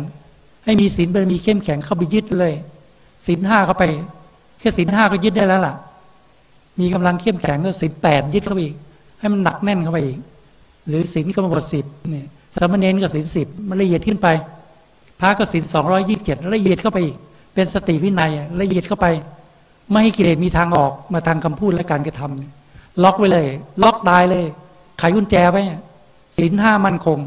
ให้มีศีลบารมีเข้มแข็งเข้าไปยึดเลยศีลห้าเข้าไปแค่ศีลห้าก็ยึดได้แล้วล่ะ มีกำลังเข้มแข็งก็ศีลแปดยึดเข้าไปอีก ให้มันหนักแน่นเข้าไปอีก หรือศีลกรรมบทสิบเนี่ยสมเณรก็ศีลสิบมันละเอียดขึ้นไป พระก็ศีลสองร้อยยี่สิบเจ็ดละเอียดเข้าไปอีก เป็นสติวินัยละเอียดเข้าไป ไม่ให้กิเลสมีทางออกมาทางคำพูดและการกระทำล็อกไว้เลย ล็อกตายเลยไขกุญแจไว้ศีลห้ามั่นคง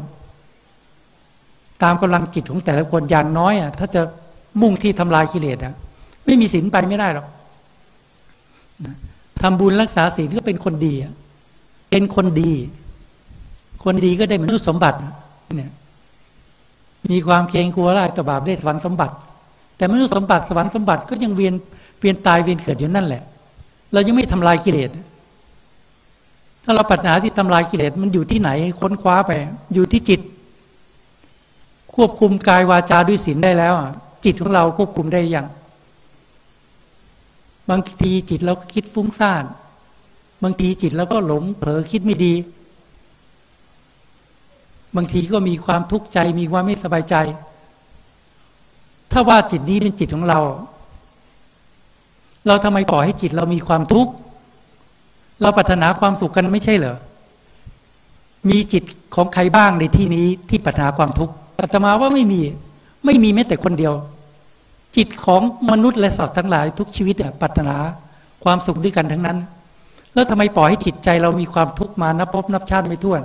ตามกำลังจิตของแต่ละคนอย่างน้อยอะถ้าจะมุ่งที่ทำลายกิเลสอะไม่มีศีลไปไม่ได้หรอกทำบุญรักษาศีลก็เป็นคนดีเป็นคนดี คนดีก็ได้มนุษย์สมบัติเนี่ย มีความเคียงครัวราชกบาปได้สวรรค์สมบัติ แต่มนุษย์สมบัติสวรรค์สมบัติก็ยังเวียนเวียนตายเวียนเกิดอยู่นั่นแหละ เรายังไม่ทำลายกิเลสถ้าเราปัญหาที่ทำลายกิเลสมันอยู่ที่ไหนค้นคว้าไป อยู่ที่จิต ควบคุมกายวาจาด้วยศีลได้แล้วจิตของเราควบคุมได้ยังบางทีจิตเราก็คิดฟุ้งซ่านบางทีจิตเราก็หลงเผลอคิดไม่ดี บางทีก็มีความทุกข์ใจ มีความไม่สบายใจ ถ้าว่าจิตนี้เป็นจิตของเรา เราทำไมปล่อยให้จิตเรามีความทุกข์เราปรารถนาความสุขกันไม่ใช่เหรอ มีจิตของใครบ้างในที่นี้ที่ปรารถนาความทุกข์อาตมาว่าไม่มี ไม่มีแม้แต่คนเดียว จิตของมนุษย์และสัตว์ทั้งหลายทุกชีวิตเนี่ยปรารถนาความสุขด้วยกันทั้งนั้น แล้วทำไมปล่อยให้จิตใจเรามีความทุกข์มานับพบนับชาติไม่ถ้วน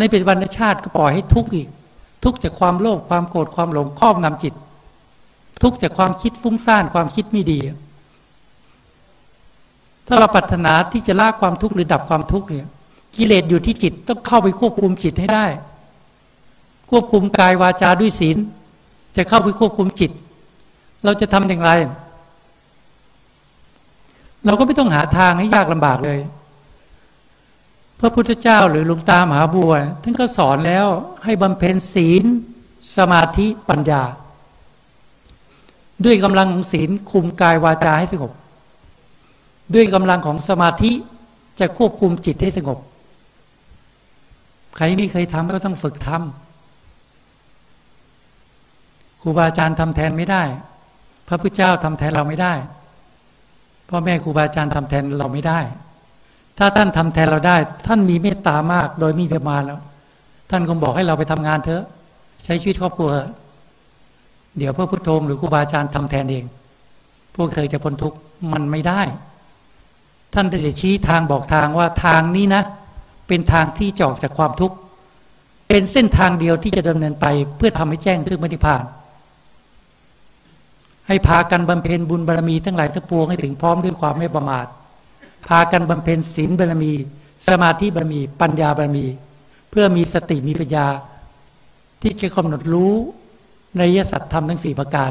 ในปัจจุบันชาติก็ปล่อยให้ทุกข์อีก ทุกข์จากความโลภความโกรธความหลงครอบงำจิต ทุกข์จากความคิดฟุ้งซ่านความคิดไม่ดี ถ้าเราปรารถนาที่จะละความทุกข์หรือดับความทุกข์เนี่ยกิเลสอยู่ที่จิตต้องเข้าไปควบคุมจิตให้ได้ ควบคุมกายวาจาด้วยศีล จะเข้าไปควบคุมจิต เราจะทำอย่างไร เราก็ไม่ต้องหาทางให้ยากลำบากเลย พระพุทธเจ้าหรือหลวงตามหาบัวท่านก็สอนแล้วให้บำเพ็ญศีล สมาธิปัญญา ด้วยกำลังของศีลคุมกายวาจาให้สงบ ด้วยกำลังของสมาธิจะควบคุมจิตให้สงบ ใครไม่เคยทำก็ต้องฝึกทำครูบาอาจารย์ทำแทนไม่ได้ พระพุทธเจ้าทำแทนเราไม่ได้พ่อแม่ครูบาอาจารย์ทำแทนเราไม่ได้ ถ้าท่านทำแทนเราได้ ท่านมีเมตตามาก โดยมีประมาณแล้ว ท่านคงบอกให้เราไปทำงานเถอะ ใช้ชีวิตครอบครัว เดี๋ยวพระพุทโธหรือครูบาอาจารย์ทำแทนเอง พวกเธอจะพ้นทุกข์มันไม่ได้ ท่านได้ชี้ทางบอกทางว่าทางนี้นะ เป็นทางที่จอกจากความทุกข์เป็นเส้นทางเดียวที่จะดำเนินไป เพื่อทำให้แจ้งถึงมรรคผานให้พากันบำเพ็ญบุญบารรมีทั้งหลายทั้งปวงให้ถึงพร้อมด้วยความไม่ประมาท พากันบำเพ็ญศีลบารมี สมาธิบารมี ปัญญาบารมี เพื่อมีสติมีปัญญา ที่จะกำหนดรู้ในยสัตธรรมทั้งสี่ประการ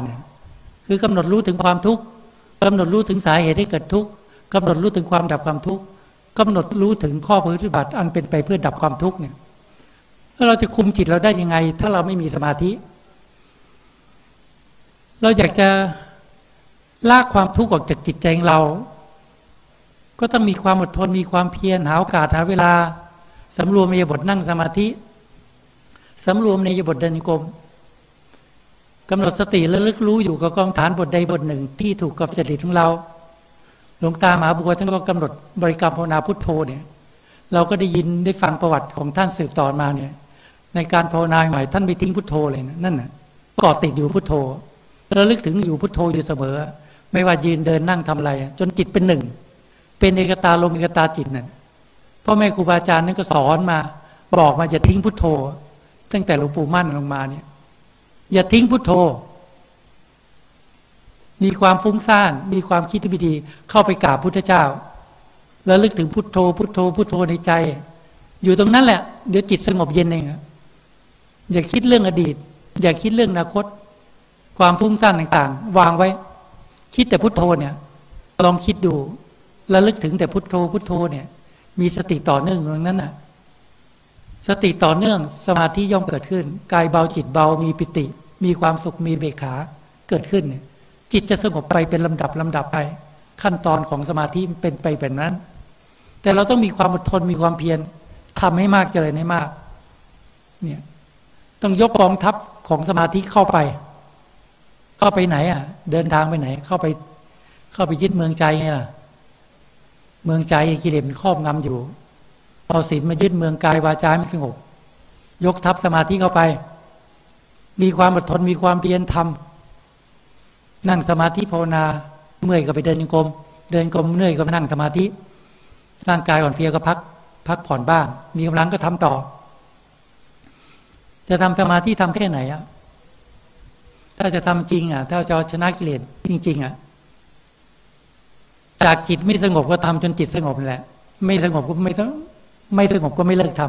คือกำหนดรู้ถึงความทุกข์กำหนดรู้ถึงสาเหตุให้เกิดทุกข์กำหนดรู้ถึงความดับความทุกข์กำหนดรู้ถึงข้อปฏิบัติอันเป็นไปเพื่อดับความทุกข์เนี่ยแล้วเราจะคุมจิตเราได้ยังไง ถ้าเราไม่มีสมาธิ เราอยากจะลากความทุกข์ออกจากจิตใจของเรา ก็ต้องมีความอดทนมีความเพียรหาโอกาสหาเวลาสำรวมในบทนั่งสมาธิสำรวมในบทเดินกรมกำหนดสติและลึกรู้อยู่กับกองฐานบทใดบทหนึ่ง ที่ถูกกับจริตของเราหลวงตามหาบัวท่านก็กำหนดบริกรรมภาวนาพุทโธเนี่ย เราก็ได้ยินได้ฟังประวัติของท่านสืบต่อมาเนี่ย ในการภาวนาใหม่ท่านไม่ทิ้งพุทโธเลยนะนั่นน่ะกอดติดอยู่พุทโธระลึกถึงอยู่พุทโธอยู่เสมอ ไม่ว่ายืนเดินนั่งทำอะไร จนจิตเป็นหนึ่ง เป็นเอกตาลมเอกตาจิตนั่นพ่อแม่ครูบาอาจารย์นั่นก็สอนมา บอกมาจะทิ้งพุทโธ ตั้งแต่หลวงปู่มั่นลงมาเนี่ย อย่าทิ้งพุทโธ มีความฟุ้งซ่านมีความคิดที่ไม่ดี เข้าไปกราบพุทธเจ้า แล้วลึกถึงพุทโธ พุทโธ พุทโธในใจ อยู่ตรงนั้นแหละ เดี๋ยวจิตสงบเย็นเองอย่าคิดเรื่องอดีต อย่าคิดเรื่องอนาคต ความฟุ้งซ่านต่าง ๆ วางไว้ คิดแต่พุทโธเนี่ย ลองคิดดู แล้วลึกถึงแต่พุทโธพุทโธเนี่ย มีสติต่อเนื่องตรงนั้นน่ะ สติต่อเนื่องสมาธิย่อมเกิดขึ้นกายเบาจิตเบามีปิติ มีความสุขมีเบขาเกิดขึ้นเนี่ย จิตจะสงบไปเป็นลำดับลำดับไป ขั้นตอนของสมาธิเป็นไปแบบนั้น แต่เราต้องมีความอดทนมีความเพียรทำให้มากเจริญให้มาก เนี่ย ต้องยกกองทัพของสมาธิเข้าไป เข้าไปไหนอะ เดินทางไปไหน เข้าไป เข้าไปยึดเมืองใจไงล่ะ เมืองใจกิเลสมันครอบงำอยู่เอาศีลมายึดเมืองกายวาจาไม่สงบยกทับสมาธิเข้าไป มีความอดทนมีความเพียรทำนั่งสมาธิภาวนาเมื่อยก็ไปเดินกรมเดินกรมเมื่อยก็มานั่งสมาธิ ร่างกายอ่อนเพลียก็พัก พักผ่อนบ้าง มีกำลังก็ทำต่อ จะทำสมาธิทำแค่ไหนอะถ้าจะทำจริงอะ ถ้าจะชนะกิเลสจริง ๆ อะ จากจิตไม่สงบก็ทำจนจิตสงบแหละ ไม่สงบก็ไม่ต้องไม่สงบก็ไม่เลิกท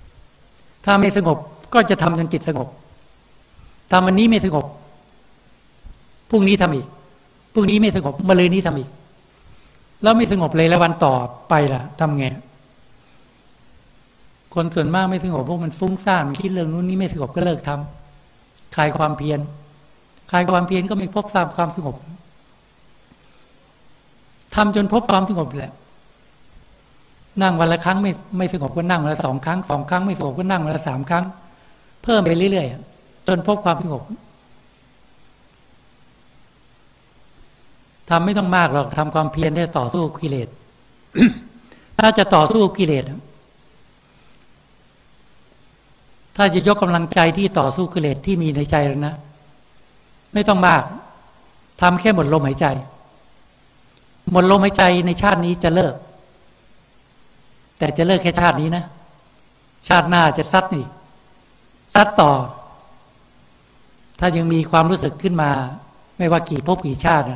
ำถ้าไม่สงบก็จะทำจนจิตสงบทำวันนี้ไม่สงบพรุ่งนี้ทำอีกพรุ่งนี้ไม่สงบมาเลยนี้ทำอีก แล้วไม่สงบเลยแล้ววันต่อไปล่ะทำไงคนส่วนมากไม่สงบพวกมันฟุ้งซ่านคิดเรื่องนู้นนี้ไม่สงบก็เลิกทำคลายความเพียรคลายความเพียรก็ไม่พบความสงบ ทำจนพบความสงบแหละนั่งวันละครั้งไม่ไม่สงบก็นั่งวันละสองครั้งสองครั้งไม่สงบก็นั่งวันละสามครั้ง เพิ่มไปเรื่อยๆจนพบความสงบทำไม่ต้องมากหรอกทำความเพียรที่ต่อสู้กิเลสถ้าจะต่อสู้กิเลสถ้าจะยกกำลังใจที่ต่อสู้กิเลสที่มีในใจแล้วนะ ไม่ต้องมากทำแค่หมดลมหายใจ หมดลมหายใจในชาตินี้จะเลิก แต่จะเลิกแค่ชาตินี้นะ ชาติหน้าจะซัดอีกซัดต่อ ถ้ายังมีความรู้สึกขึ้นมา ไม่ว่ากี่ภพกี่ชาติ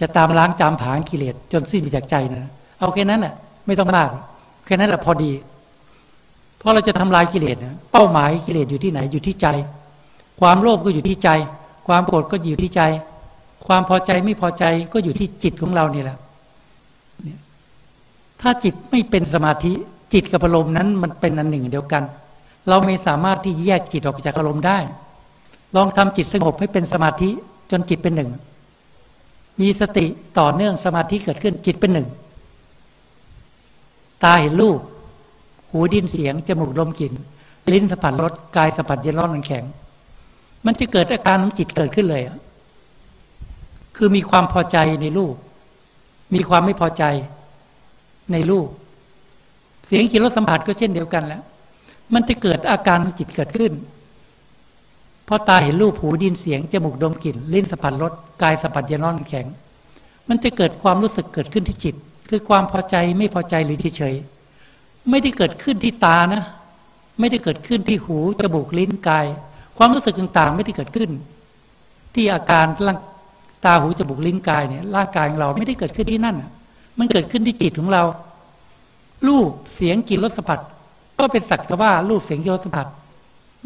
จะตามล้างจามผานกิเลสจนสิ้นไปจากใจนะเอาแค่นั้นแหละไม่ต้องมากแค่นั้นแหละพอดี เพราะเราจะทำลายกิเลสเป้าหมายกิเลสอยู่ที่ไหนอยู่ที่ใจ ความโลภก็อยู่ที่ใจ ความโกรธก็อยู่ที่ใจ ความพอใจไม่พอใจก็อยู่ที่จิตของเรานี่แหละ ถ้าจิตไม่เป็นสมาธิจิตกับอารมณ์นั้นมันเป็นอันหนึ่งเดียวกัน เราไม่สามารถที่แยกจิตออกจากอารมณ์ได้ ลองทำจิตสงบให้เป็นสมาธิจนจิตเป็นหนึ่ง มีสติต่อเนื่องสมาธิเกิดขึ้นจิตเป็นหนึ่ง ตาเห็นรูป หูดินเสียง จมูกลมกลิ่น ลิ้นสัมผัสรสกายสัมผัสเย็นร้อนมันแข็ง มันจะเกิดอาการของจิตเกิดขึ้นเลยคือมีความพอใจในรูป มีความไม่พอใจ ในรูป เสียงกลิ่นรสสัมผัสก็เช่นเดียวกันแล้ว มันจะเกิดอาการจิตเกิดขึ้นพอตาเห็นรูปหูดินเสียงจมูกดมกลิ่นลิ้นสัมผัสรสกายสัมผัสเย็นร้อนแข็ง มันจะเกิดความรู้สึกเกิดขึ้นที่จิต คือความพอใจไม่พอใจหรือเฉยๆไม่ได้เกิดขึ้นที่ตานะ ไม่ได้เกิดขึ้นที่หูจมูกลิ้นกาย ความรู้สึกต่างๆ ไม่ได้เกิดขึ้น ที่อาการร่างตาหูจมูกลิ้นกายเนี่ยร่างกายของเราไม่ได้เกิดขึ้นที่นั่น มันเกิดขึ้นที่จิตของเรา รูปเสียงกลิ่นรสสัมผัส ก็เป็นสักแต่ว่ารูปเสียงกลิ่นรสสัมผัส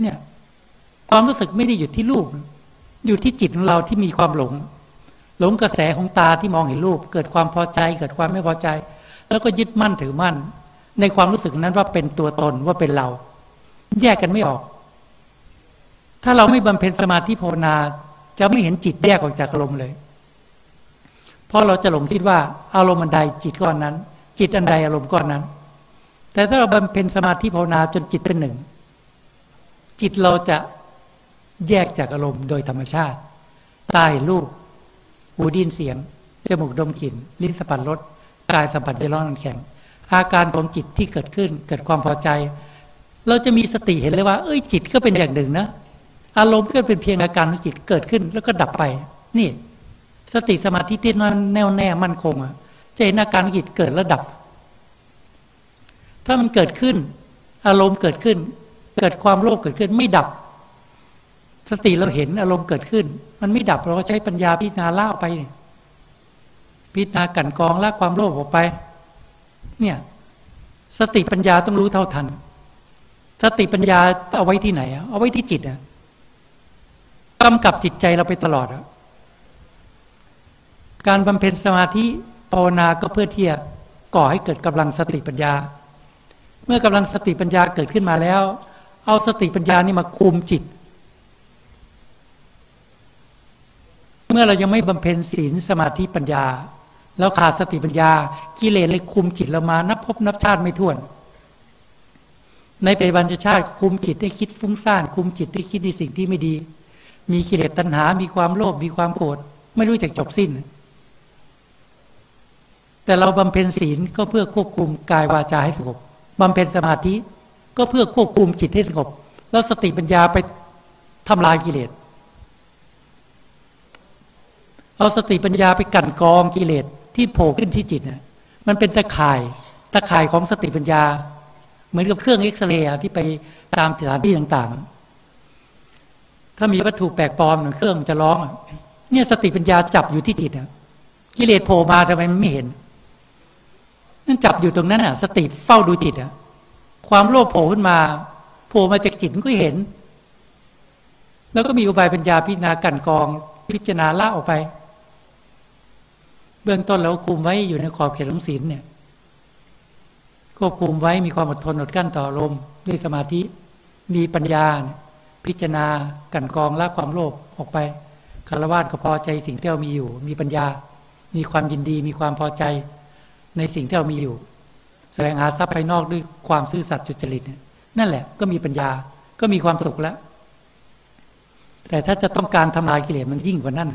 เนี่ยความรู้สึกไม่ได้อยู่ที่รูป อยู่ที่จิตของเราที่มีความหลง หลงกระแสของตาที่มองเห็นรูป เกิดความพอใจ เกิดความไม่พอใจ แล้วก็ยึดมั่นถือมั่น ในความรู้สึกนั้นว่าเป็นตัวตนว่าเป็นเรา แยกกันไม่ออก ถ้าเราไม่บำเพ็ญสมาธิภาวนา จะไม่เห็นจิตแยกออกจากอารมณ์เลย ราะเราจะหลงคิดว่าอารมณ์อันใดจิตก้อนนั้น จิตอันใดอารมณ์ก้อนนั้น แต่ถ้าเราบำเพ็ญสมาธิภาวนาจนจิตเป็นหนึ่ง จิตเราจะแยกจากอารมณ์โดยธรรมชาติตาเห็นรูปหูดินเสียง จมูกดมกลิ่น ลิ้นสัมผัสรสกายสัมผัสเย็นร้อนแข็ง อาการของจิตที่เกิดขึ้นเกิดความพอใจ เราจะมีสติเห็นเลยว่า เอ้ยจิตก็เป็นอย่างหนึ่งนะ อารมณ์ก็เป็นเพียงอาการของจิตเกิดขึ้นแล้วก็ดับไป นี่ สติสมาธิที่แน่วแน่มั่นคงอะจะเห็นอาการของจิตเกิดแล้วดับ ถ้ามันเกิดขึ้น อารมณ์เกิดขึ้น เกิดความโลภเกิดขึ้นไม่ดับ สติเราเห็นอารมณ์เกิดขึ้น มันไม่ดับเราก็ใช้ปัญญาพิจารณาล่าไป พิจารณากันกองละความโลภออกไป เนี่ย สติปัญญาต้องรู้เท่าทัน สติปัญญาเอาไว้ที่ไหน เอาไว้ที่จิตอะกำกับจิตใจเราไปตลอดอะ การบำเพ็ญสมาธิภาวนาก็เพื่อที่จะก่อให้เกิดกำลังสติปัญญา เมื่อกำลังสติปัญญาเกิดขึ้นมาแล้ว เอาสติปัญญานี่มาคุมจิต เมื่อเรายังไม่บำเพ็ญศีลสมาธิปัญญา แล้วขาดสติปัญญากิเลสเลยคุมจิตเรามานับพบนับชาติไม่ถ้วน ในปัจจุบันชาติคุมจิตให้คิดฟุ้งซ่าน คุมจิตให้คิดในสิ่งที่ไม่ดี มีกิเลสตัณหา มีความโลภมีความโกรธไม่รู้จักจบสิ้น แต่เราบำเพ็ญศีลก็เพื่อควบคุมกายวาจาให้สงบบำเพ็ญสมาธิก็เพื่อควบคุมจิตให้สงบ แล้วสติปัญญาไปทำลายกิเลสเอาสติปัญญาไปกั่นกองกิเลสที่โผล่ขึ้นที่จิตนี่ยมันเป็นตะข่ายตะข่ายของสติปัญญา เหมือนกับเครื่องเอ็กซเรย์ที่ไปตามสถานที่ต่างๆ ถ้ามีวัตถุแปลกปลอมเครื่องจะร้องเนี่ยสติปัญญาจับอยู่ที่จิตนี่ยกิเลสโผล่มาทำไมไม่เห็น นั่นจับอยู่ตรงนั้นอะ สติเฝ้าดูจิตอะ ความโลภโผล่ขึ้นมาโผล่มาจากจิตก็เห็น แล้วก็มีอุบายปัญญาพิจารณากันกอง พิจารณาละออกไป เบื้องต้นเราคุมไว้อยู่ในขอบเขตของศีลเนี่ยควบคุมไว้มีความอดทนอดกั้นต่อลมด้วยสมาธิมีปัญญา พิจารณากันกองละความโลภออกไปคารวะก็พอใจสิ่งที่เรามีอยู่ มีปัญญา มีความยินดี มีความพอใจ ในสิ่งที่เรามีอยู่ แสวงหาทรัพย์ภายนอกด้วยความซื่อสัตย์จุจริตนั่นแหละก็มีปัญญาก็มีความสุขแล้ว แต่ถ้าจะต้องการทำลายกิเลสมันยิ่งกว่านั้น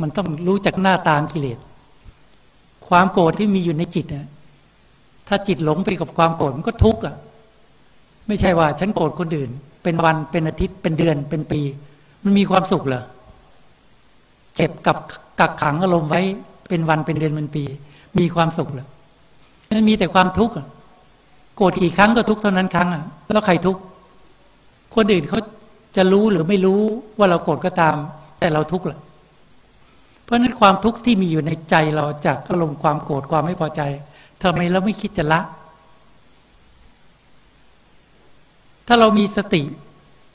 มันต้องรู้จักหน้าตามกิเลสความโกรธที่มีอยู่ในจิตนะถ้าจิตหลงไปกับความโกรธมันก็ทุกข์อะ ไม่ใช่ว่าฉันโกรธคนอื่น เป็นวันเป็นอาทิตย์เป็นเดือนเป็นปี มันมีความสุขเหรอเก็บกับกักขังอารมณ์ไว้เป็นวันเป็นเดือนเป็นปี มีความสุขเหรอมันมีแต่ความทุกข์โกรธกี่ครั้งก็ทุกข์เท่านั้นครั้งอะแล้วใครทุกข์คนอื่นเขาจะรู้หรือไม่รู้ว่าเราโกรธก็ตาม แต่เราทุกข์เหรอเพราะนั้นความทุกข์ที่มีอยู่ในใจเราจากอารมณ์ความโกรธความไม่พอใจทำไมเราไม่คิดจะละ ถ้าเรามีสติ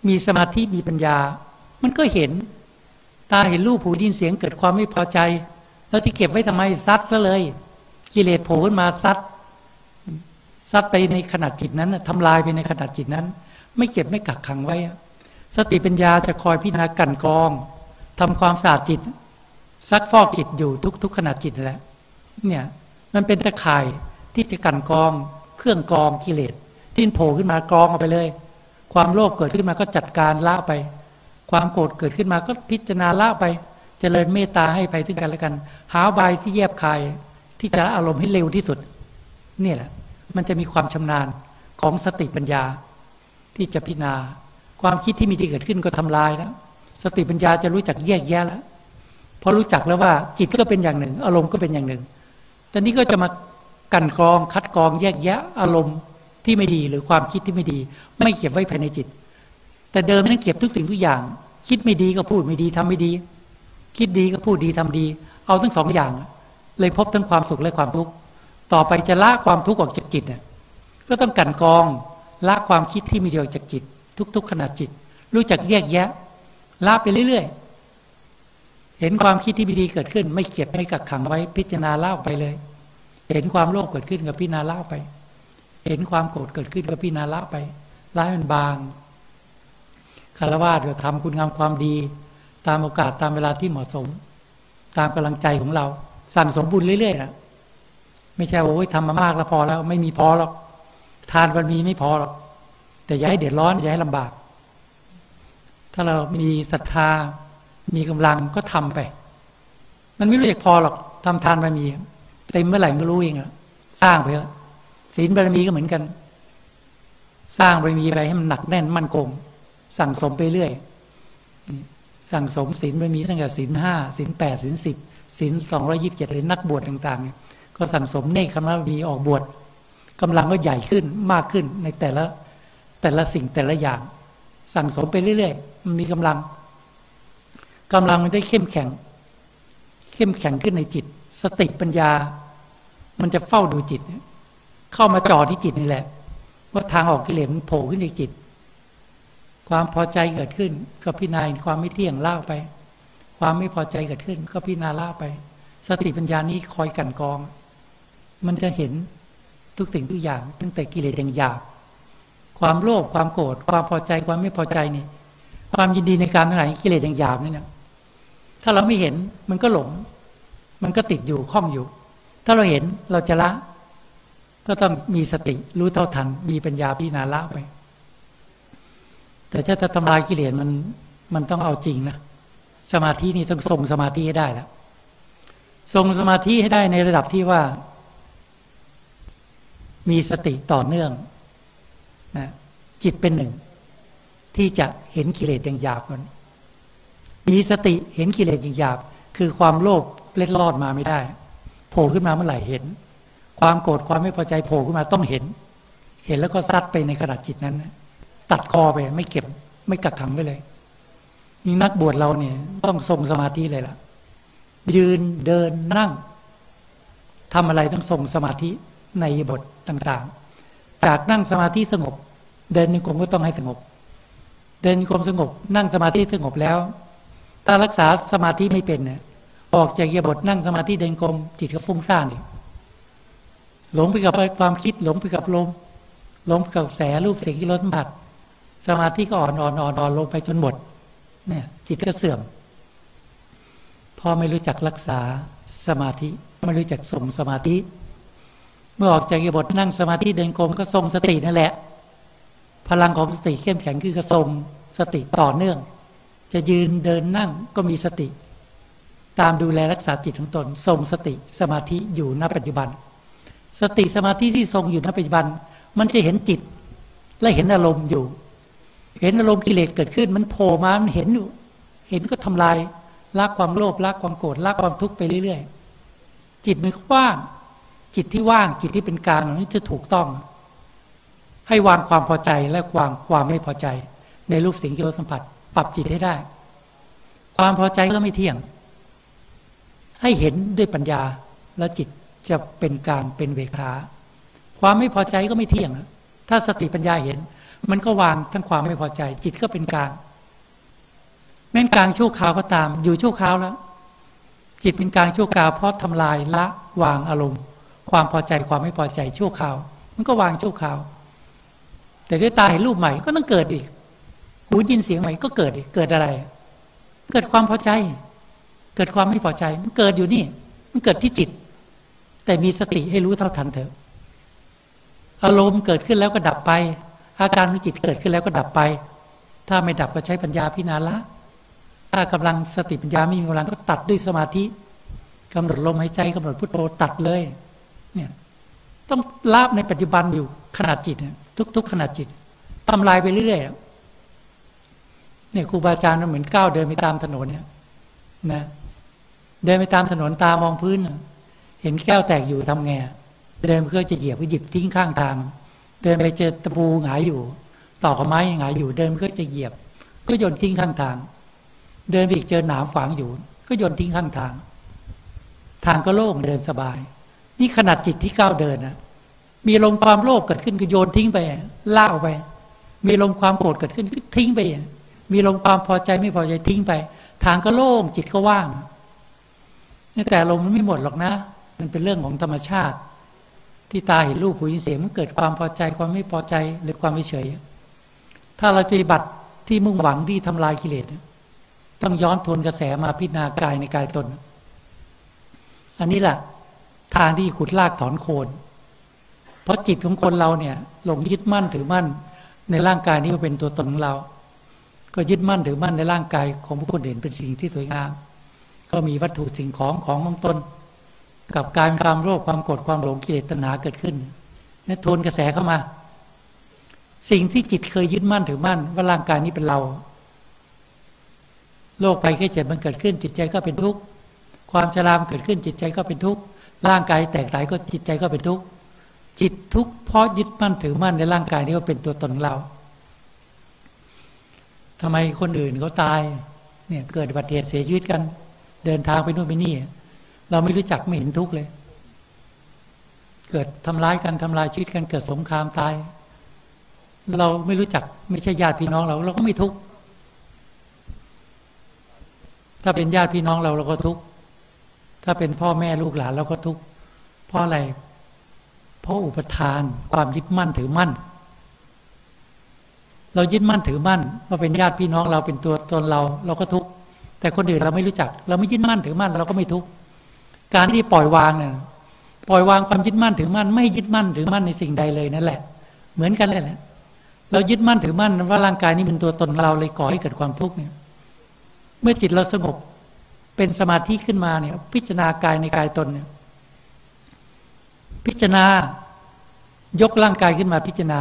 มีสมาธิมีปัญญา มันก็เห็น ตาเห็นรูปผูดินเสียงเกิดความไม่พอใจแล้วที่เก็บไว้ทำไมซัดก็เลย กิเลสโผล่ขึ้นมาซัดซัดไปในขนาดจิตนั้นทำลายไปในขนาดจิตนั้น ไม่เก็บไม่กักขังไว้ สติปัญญาจะคอยพิจารณากันกองทำความสะอาดจิต ซักฟอกจิตอยู่ทุกทุกขณะจิตแหละเนี่ยมันเป็นตะข่ายที่จะกันกอง เครื่องกองกิเลสที่โผล่ขึ้นมากรองออกไปเลย ความโลภเกิดขึ้นมาก็จัดการละไป ความโกรธเกิดขึ้นมาก็พิจารณาละไปจเจริญเมตตาให้ไปซึ่งกันและกัน หาใบที่แยบคาย ที่จะอารมณ์ให้เร็วที่สุดนี่แหละ มันจะมีความชำนาญของสติปัญญา ที่จะพิจารณา ความคิดที่มีที่เกิดขึ้นก็ทำลายแล้วสติปัญญาจะรู้จักแยกแยะแล้วพอรู้จักแล้วว่าจิตก็เป็นอย่างหนึ่ง อารมณ์ก็เป็นอย่างหนึ่งแต่นี้ก็จะมากันกรองคัดกรองแยกแยะอารมณ์ที่ไม่ดีหรือความคิดที่ไม่ดี ไม่เก็บไว้ภายในจิต แต่เดิมนั้นเก็บทุกสิ่งทุกอย่าง คิดไม่ดีก็พูดไม่ดีทำไม่ดี คิดดีก็พูดดีทำดี เอาทั้งสองอย่าง เลยพบทั้งความสุขและความทุกข์ต่อไปจะละความทุกข์ออกจากจิตเนี่ยก็ต้องกันกองละความคิดที่มีเดียวจากจิต ทุก ๆขนาดจิต รู้จักแยกแยะละไปเรื่อยๆ เห็นความคิดที่ไม่ดีเกิดขึ้น ไม่เก็บไม่กักขังไว้พิจารณาเล่าไปเลย เห็นความโลภเกิดขึ้นกับพิจารณาเล่าไป เห็นความโกรธเกิดขึ้นกับพิจารณาเล่าไปร้ายมันบางคารวะเราทำคุณงามความดี ตามโอกาสตามเวลาที่เหมาะสม ตามกำลังใจของเรา สั่งสมบุญเรื่อยๆนะไม่ใช่ว่าโอ้ยทำมามากแล้วพอแล้ว ไม่มีพอหรอกทานมันมีไม่พอหรอกแต่อย่าให้เดือดร้อนอย่าให้ลำบาก ถ้าเรามีศรัทธา มีกำลังก็ทำไป มันไม่รู้จักพอหรอกทำทานบารมีเต็มเมื่อไหร่ก็รู้เองอะสร้างไปเถอะศีลบารมีก็เหมือนกัน สร้างบารมีไปให้มันหนักแน่นมั่นคงสั่งสมไปเรื่อย สั่งสมศีลบารมีตั้งแต่ศีลห้าศีลแปดศีลสิบ ศีลสองร้อยิบเจ็ดเลยนักบวชต่างๆ ก็สั่งสมเนคขมบารมีออกบวชกำลังก็ใหญ่ขึ้นมากขึ้นในแต่ละแต่ละสิ่งแต่ละอย่าง สั่งสมไปเรื่อยๆมันมีกำลังกำลังมันได้เข้มแข็ง เข้มแข็งขึ้นในจิต สติปัญญา มันจะเฝ้าดูจิต เข้ามาจ่อที่จิตนี่แหละว่าทางออกกิเลสมันโผล่ขึ้นในจิต ความพอใจเกิดขึ้นก็พิจารณาความไม่เที่ยงเล่าไป ความไม่พอใจเกิดขึ้นก็พิจารณาล่าไป สติปัญญานี้คอยกันกอง มันจะเห็นทุกสิ่งทุกอย่างตั้งแต่กิเลสอย่างหยาบความโลภความโกรธความพอใจความไม่พอใจนี่ ความยินดีในการทั้งหลายกิเลสอย่างหยาบนี่เนะถ้าเราไม่เห็นมันก็หลง มันก็ติดอยู่ข้องอยู่ ถ้าเราเห็นเราจะละ ก็ต้องมีสติรู้เท่าทัน มีปัญญาพิจารณาละไป แต่ถ้าจะทำลายกิเลสมันมันต้องเอาจริงนะ สมาธินี่ต้องทรงสมาธิให้ได้แล้วทรงสมาธิให้ได้ในระดับที่ว่า มีสติต่อเนื่องนะจิตเป็นหนึ่ง ที่จะเห็นกิเลสอย่างหยาบก่อนมีสติเห็นกิเลสอย่างหยาบ คือความโลภเล็ดลอดมาไม่ได้ โผล่ขึ้นมาเมื่อไหร่เห็น ความโกรธความไม่พอใจโผล่ขึ้นมาต้องเห็น เห็นแล้วก็ซัดไปในขนาดจิตนั้น ตัดคอไปไม่เก็บไม่กักขังไว้เลย ยิ่งนักบวชเราเนี่ย ต้องทรงสมาธิเลยล่ะ ยืนเดินนั่งทำอะไรต้องทรงสมาธิในบทต่างๆ จากนั่งสมาธิสงบ เดินในกรมก็ต้องให้สงบ เดินกรมสงบ นั่งสมาธิสงบแล้ว ถ้ารักษาสมาธิไม่เป็นเนี่ยออกจากเยียบทนั่งสมาธิเดินกรมจิตก็ฟุ้งซ่านอีกหลงไปกับความคิดหลงไปกับลมหลงไปกับแสรูปเสียงที่รสผัดสมาธิก็อ่อนอ่อนอ่อนอ่อนลงไปจนหมด เนี่ยจิตก็เสื่อม พอไม่รู้จักรักษาสมาธิ ไม่รู้จักส่งสมาธิ เมื่อออกจากบทนั่งสมาธิเดินกรมก็ทรงสตินั่นแหละ พลังของสติเข้มแข็งคือกระทรงสติต่อเนื่อง จะยืนเดินนั่งก็มีสติ ตามดูแลรักษาจิตของตนทรงสติสมาธิอยู่ณปัจจุบัน สติสมาธิที่ทรงอยู่ณปัจจุบัน มันจะเห็นจิตและเห็นอารมณ์อยู่ เห็นอารมณ์กิเลสเกิดขึ้น มันโผล่มามันเห็นอยู่ เห็นก็ทำลายละความโลภละความโกรธละความทุกข์ไปเรื่อยๆ จิตมันว่าง จิตที่ว่าง จิตที่เป็นกลางนี้จะถูกต้อง ให้วางความพอใจและวางความไม่พอใจ ในรูปสิ่งที่เราสัมผัส ปรับจิตให้ได้ ความพอใจก็ไม่เที่ยง ให้เห็นด้วยปัญญาแล้วจิตจะเป็นกลางเป็นเวขาความไม่พอใจก็ไม่เที่ยง ถ้าสติปัญญาเห็น มันก็วางทั้งความไม่พอใจ จิตก็เป็นกลาง แม้นกลางชั่วคราวก็ตาม อยู่ชั่วคราวแล้ว จิตเป็นกลางชั่วคราวเพราะทำลายละวางอารมณ์ ความพอใจความไม่พอใจชั่วคราว มันก็วางชั่วคราว แต่ด้วยตาเห็นรูปใหม่ก็ต้องเกิดอีกหูยินเสียงใหม่ก็เกิดอีกเกิดอะไร เกิดความพอใจ เกิดความไม่พอใจ มันเกิดอยู่นี่ มันเกิดที่จิต แต่มีสติให้รู้เท่าทันเถอะอารมณ์เกิดขึ้นแล้วก็ดับไป อาการของจิตเกิดขึ้นแล้วก็ดับไป ถ้าไม่ดับก็ใช้ปัญญาพิจารณาละ ถ้ากำลังสติปัญญาไม่มีกำลังก็ตัดด้วยสมาธิกำหนดลมหายใจกำหนดพุทโธตัดเลย เนี่ยต้องลาบในปัจจุบันอยู่ขนาดจิตทุก ๆ ขนาดจิตทำลายไปเรื่อยๆเนี่ยครูบาอาจารย์เหมือนก้าวเดินไปตามถนนเนี่ยนะเดินไปตามถนนตามองพื้น เห็นแก้วแตกอยู่ทำไงเดินเพื่อจะเหยียบก็หยิบทิ้งข้างทาง เดินไปเจอตะปูหงายอยู่ตอกไม้หงายอยู่เดินก็จะเหยียบ ก็โยนทิ้งข้างทาง เดินไปอีกเจอหนามฝังอยู่ ก็โยนทิ้งข้างทาง ทางก็โล่งเดินสบาย นี่ขนาดจิตที่ก้าวเดินนะมีลมความโลภเกิดขึ้นก็โยนทิ้งไปล่าออกไป มีลมความโกรธเกิดขึ้นก็ทิ้งไป มีลมความพอใจไม่พอใจทิ้งไป ทางก็โล่งจิตก็ว่างแต่ลมมันไม่หมดหรอกนะ มันเป็นเรื่องของธรรมชาติ ที่ตาเห็นรูปหูยินเสียงมันเกิดความพอใจความไม่พอใจหรือความไม่เฉย ถ้าเราปฏิบัติที่มุ่งหวังที่ทำลายกิเลสต้องย้อนทวนกระแสมาพิจารณากายในกายตน อันนี้แหละทางที่ขุดลากถอนโคน เพราะจิตของคนเราเนี่ยหลงยึดมั่นถือมั่นในร่างกายนี้ว่าเป็นตัวตนของเรา ก็ยึดมั่นถือมั่นในร่างกายของผู้คนเห็นเป็นสิ่งที่สวยงาม ก็มีวัตถุสิ่งของของมงตน กับการความโลภความโกรธความหลงกิเลสตัณหาเกิดขึ้นนี่ทวนกระแสเข้ามา สิ่งที่จิตเคยยึดมั่นถือมั่น ว่าร่างกายนี้เป็นเรา โรคภัยแค่เจ็บมันเกิดขึ้น จิตใจก็เป็นทุกข์ความชรามเกิดขึ้น จิตใจก็เป็นทุกข์ร่างกายแตกหลายก็จิตใจก็เป็นทุกข์จิตทุกข์เพราะยึดมั่นถือมั่นในร่างกายนี้ว่าเป็นตัวตนของเราทำไมคนอื่นเขาตายเนี่ยเกิดอุบัติเหตุเสียชีวิตกัน เดินทางไปนู่นไปนี่ เราไม่รู้จักไม่เห็นทุกข์เลย เกิดทำร้ายกันทำลายชีวิตกันเกิดสงครามตาย เราไม่รู้จักไม่ใช่ญาติพี่น้องเรา เราก็ไม่ทุกข์ถ้าเป็นญาติพี่น้องเราเราก็ทุกข์ถ้าเป็นพ่อแม่ลูกหลานเราก็ทุกข์เพราะอะไร เพราะอุปทานความยึดมั่นถือมั่น เรายึดมั่นถือมั่นว่าเป็นญาติพี่น้องเราเป็นตัวตนเรา เราก็ทุกข์แต่คนอื่นเราไม่รู้จัก เราไม่ยึดมั่นถือมั่นเราก็ไม่ทุกข์ การที่ปล่อยวางเนี่ยปล่อยวางความยึดมั่นถือมั่น ไม่ยึดมั่นถือมั่นในสิ่งใดเลยนั่นแหละ เหมือนกันเลยแหละเรายึดมั่นถือมั่นว่าร่างกายนี้เป็นตัวตนเราเลยก่อให้เกิดความทุกข์เนี่ย เมื่อจิตเราสงบเป็นสมาธิขึ้นมาเนี่ย พิจารณากายในกายตนเนี่ย พิจารณายกร่างกายขึ้นมาพิจารณา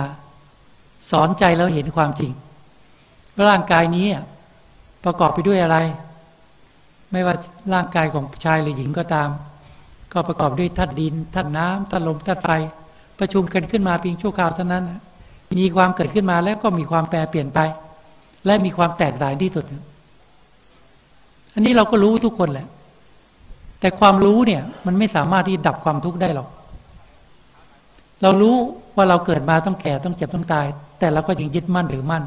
สอนใจแล้วเห็นความจริงร่างกายนี้ประกอบไปด้วยอะไร ไม่ว่าร่างกายของชายหรือหญิงก็ตาม ก็ประกอบด้วยธาตุดินธาตุน้ำธาตุลมธาตุไฟประชุมกันขึ้นมาเพียงชั่วคราวเท่านั้น มีความเกิดขึ้นมาแล้วก็มีความแปรเปลี่ยนไป และมีความแตกต่างที่สุด อันนี้เราก็รู้ทุกคนแหละ แต่ความรู้เนี่ยมันไม่สามารถที่ดับความทุกข์ได้หรอก เรารู้ว่าเราเกิดมาต้องแก่ต้องเจ็บต้องตาย แต่เราก็ยังยึดมั่นหรือมั่น